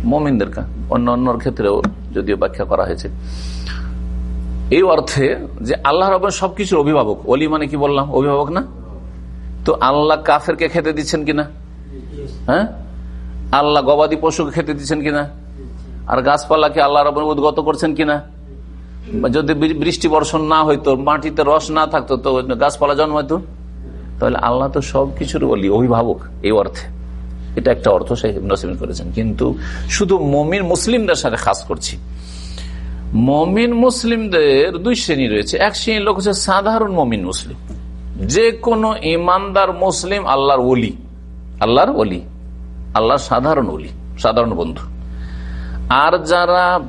মমিনদের অন্য অন্যর ক্ষেত্রেও যদিও ব্যাখ্যা করা হয়েছে। এই অর্থে যে আল্লাহ রবেন সবকিছুর অভিভাবক। অলি মানে কি বললাম? অভিভাবক না? তো আল্লাহ কাফেরকে খেতে দিচ্ছেন কিনা? হ্যাঁ? আল্লাহ গবাদি পশুকে খেতে দিচ্ছেন কিনা? আর গাছপালাকে আল্লাহ রব উদ্গত করছেন কিনা? যদি বৃষ্টি বর্ষণ না হইতো, মাটিতে রস না থাকতো, তো গাছপালা জন্মাইতো তাহলে আল্লাহ তো সবকিছুর বলি, অভিভাবক এই অর্থে। এটা একটা অর্থ নসিম করেছেন। কিন্তু শুধু মমিন মুসলিমদের সাথে খাস করছি। মমিন মুসলিমদের দুই শ্রেণি রয়েছে। এক শ্রেণির লোক হচ্ছে সাধারণ মমিন মুসলিম। যে কোনো ইমানদার মুসলিম আল্লাহর ওলি আল্লাহর ওলি, আল্লাহর সাধারণ ওলি, সাধারণ বন্ধু। আর যারা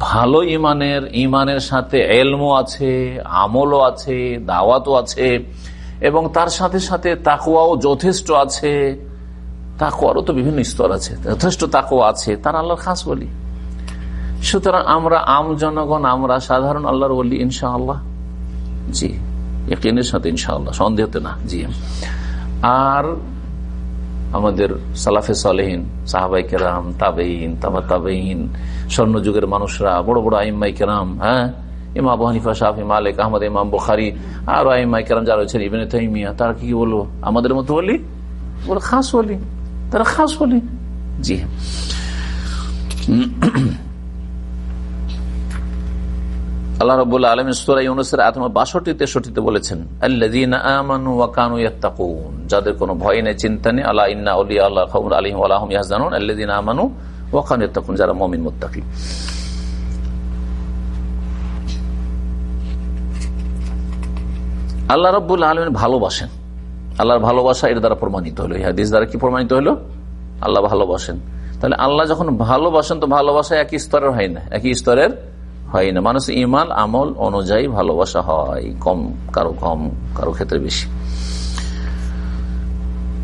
ভালো ইমানের ইমানের সাথে এলমো আছে, আমলও আছে, দাওয়াতও আছে, এবং তার সাথে সাথে তাকুয়াও যথেষ্ট আছে তাকুয়ারও তো বিভিন্ন স্তর আছে, যথেষ্ট তাকুয়া আছে, তার আল্লাহর খাস বলি সুতরাং আমরা আম জনগণ, আমরা সাধারণ আল্লাহর বলি ইনশাআল্লাহ। জি। ইকিনের সাথে ইনশাআল্লাহ সন্দেহতে না, জি। আর আমাদের সালাফে সালেহীন সাহাবাই কেরাম তাবেইন তাবা তাবেইন স্বর্ণযুগের মানুষরা, বড় বড় আইম্মাই কেরাম হ্যাঁ? ইমা আবু হানিফা শাহি মালিক, আহমদ, ইমাম বুখারি, আর আইম্মাই কেরাম যারা রয়েছেন, ইবেন তাইমিয়া, তারা কি বলব? আমাদের মতো বলি বলে খাস বলি তারা খাস বলি জি। আল্লাহ রবুল্লা আলম সুরাই অনুসের আত্মা বাষট্টি, তেষট্টিতে বলেছেন যাদের কোনো ভয় নেই, চিন্তা নেই আল্লাহ ইন্না আল্লাহ আলিম আলাহম ইয়াহজানুন। আল্লাদিন আমানু ওয়াকানু ইয়াত্তাকুন, যারা মমিন, মুত্তাকি। আল্লাহ রব্বুল আলমিন ভালোবাসেন। আল্লাহর ভালোবাসা এর দ্বারা প্রমাণিত হলো। হাদিস দ্বারা কি প্রমাণিত হলো? আল্লাহ ভালোবাসেন। তাহলে আল্লাহ যখন ভালোবাসেন, তো ভালোবাসা একই স্তরের হয় না। একই স্তরের হয় না। মানুষ ইমান আমল অনুযায়ী ভালোবাসা হয়। কম, কারও কম, কারও ক্ষেত্রে বেশি।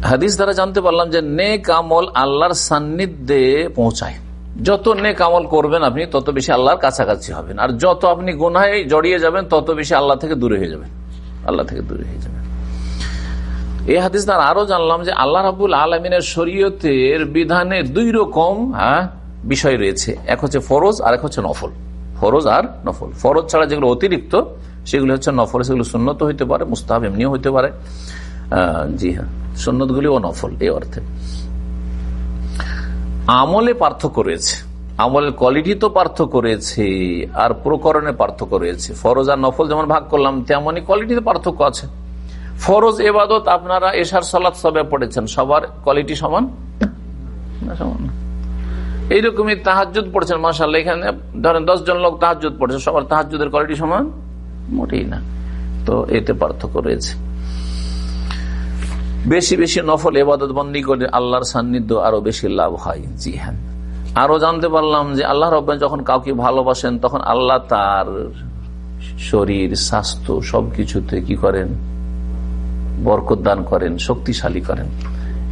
হাদিস দ্বারা জানতে পারলাম যে নেক আমল আল্লাহর সান্নিধ্যে পৌঁছায়। যত নেক আমল করবেন আপনি, তত বেশি আল্লাহর কাছাকাছি হবেন। আর যত আপনি গোনায় জড়িয়ে যাবেন, তত বেশি আল্লাহ থেকে দূরে হয়ে যাবেন। আল্লাহ থেকে দূরে হয়ে যাবেন। এই হাদিস দ্বারা আরও জানলাম যে আল্লাহ রাবুল আলমিনের শরীয়তের বিধানে দুই রকম হ্যাঁ বিষয় রয়েছে। এক হচ্ছে ফরজ আর এক হচ্ছে নফল। ফরজ আর নফল। ফরজ ছাড়া যেগুলো অতিরিক্ত, সেগুলো হচ্ছে নফল, সেগুলো সুন্নত হইতে পারে মুস্তাহ এমনিও হইতে পারে। জি হ্যাঁ সুন্নত ও নফল, এই অর্থে। আমলে পার্থক্য রয়েছে। আমলের কোয়ালিটি তো পার্থক্য রয়েছে, আর প্রকরণে পার্থক্য রয়েছে। ফরজ আর নফল যেমন ভাগ করলাম তেমনই কোয়ালিটিতে পার্থক্য আছে। ফরজ এবাদত আপনারা এশার সলাৎ সবে পড়েছেন, সবার কোয়ালিটি সমান সমান? এইরকমই তাহাজুদ পড়ছেন মাসাল্লাহ এখানে ধরেন জন লোক তাহাজুদ পড়ছে, সবার তাহাজুদের কোয়ালিটি সমান? মোটেই না। তো এতে পার্থক্য রয়েছে। বেশি বেশি নফল এবাদত বন্দি করে আল্লাহর সান্নিধ্য আরও বেশি লাভ হয় জি হ্যাঁ আরও জানতে পারলাম যে আল্লাহ রব্বান যখন কাউকে ভালোবাসেন, তখন আল্লাহ তার শরীর, স্বাস্থ্য সবকিছুতে কি করেন? বরকত দান করেন, শক্তিশালী করেন।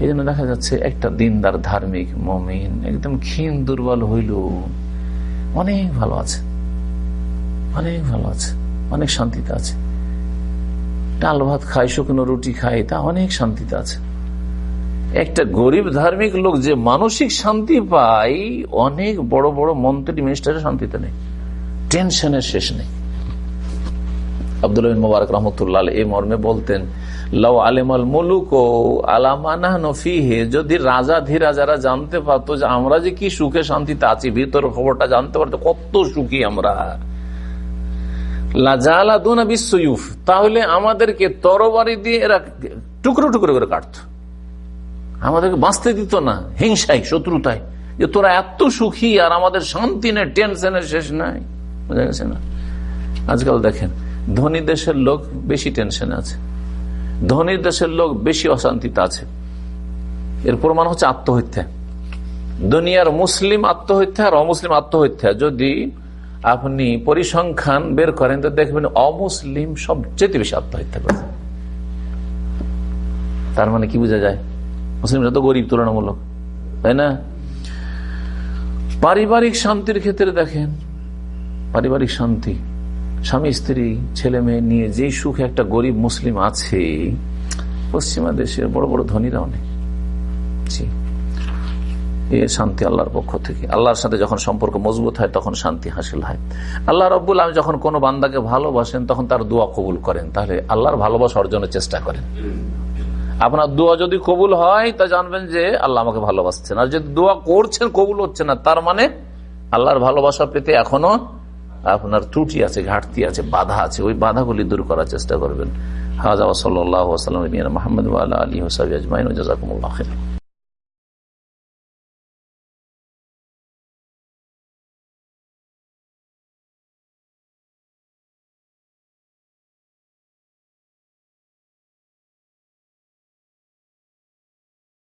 এই জন্য দেখা যাচ্ছে একটা দিনদার ধার্মিক মমিন একদম ক্ষীণ, দুর্বল হইল। অনেক ভালো আছে। অনেক ভালো আছে। অনেক শান্তিতে আছে। ডাল ভাত খায়, শুকনো রুটি খায়, তা অনেক শান্তিতে আছে। একটা গরিব ধার্মিক লোক যে মানসিক শান্তি পায়, অনেক বড় বড় মন্ত্রী মিনিস্টারের শান্তিতে নেই। টেনশনের শেষ নেই। আব্দুল মুবারক রহমতুল্লাহ এই মর্মে বলতেন, লাউ আলেমাল মুলুক ও যদি রাজা জানতে পারতো যে আমরা যে কি সুখে শান্তিতে আছি ভিতর খবরটা জানতে পারতো কত সুখী আমরা। তাহলে আমাদেরকে তরবারি দিয়ে এরা টুকরো টুকরো করে কাটত। আমাদেরকে বাঁচতে দিত না হিংসাই শত্রুতায়। যে তোরা এত সুখী আর আমাদের শান্তি নেই, টেনশনের শেষ নাই। বোঝা গেছে না? আজকাল দেখেন ধনী দেশের লোক বেশি টেনশনে আছে। ধনী দেশের লোক বেশি অশান্তিতে আছে। এর প্রমাণ হচ্ছে আত্মহত্যা। দুনিয়ার মুসলিম আত্মহত্যা আর অমুসলিম আত্মহত্যা। যদি আপনি পরিসংখ্যান বের করেন, তো দেখবেন অমুসলিম সবচেয়ে বেশি আত্মহত্যা করে তার মানে কি বোঝা যায়? মুসলিমরা তো গরিব, তুলনামূলক। তাই না? পারিবারিক শান্তির ক্ষেত্রে দেখেন, পারিবারিক শান্তি স্বামী, স্ত্রী, ছেলে, মেয়ে নিয়ে যে সুখে একটা গরিব মুসলিম আছে, পশ্চিমা দেশের বড় বড় ধনীরা অনেক। শান্তি আল্লাহর পক্ষ থেকে। আল্লাহর সাথে যখন সম্পর্ক মজবুত হয়, তখন শান্তি হাসিল হয়। আল্লাহ রব্বুল আমি যখন কোনো বান্দাকে ভালোবাসেন, তখন তার দোয়া কবুল করেন। তাহলে আল্লাহর ভালোবাসা অর্জনের চেষ্টা করেন। আপনার দোয়া যদি কবুল হয়, তা জানবেন যে আল্লাহ আমাকে ভালোবাসছেন। আর যদি দোয়া করছেন, কবুল হচ্ছে না, তার মানে আল্লাহর ভালোবাসা পেতে এখনও আপনার ত্রুটি আছে, ঘাটতি আছে, বাধা আছে, ওই বাধাগুলি দূর করার চেষ্টা করবেন। হাজা সাল্লাহ সাল্লাম মাহমুদ আলী হোসাবি আজমাইন ও জাজাকুমুল্লাহ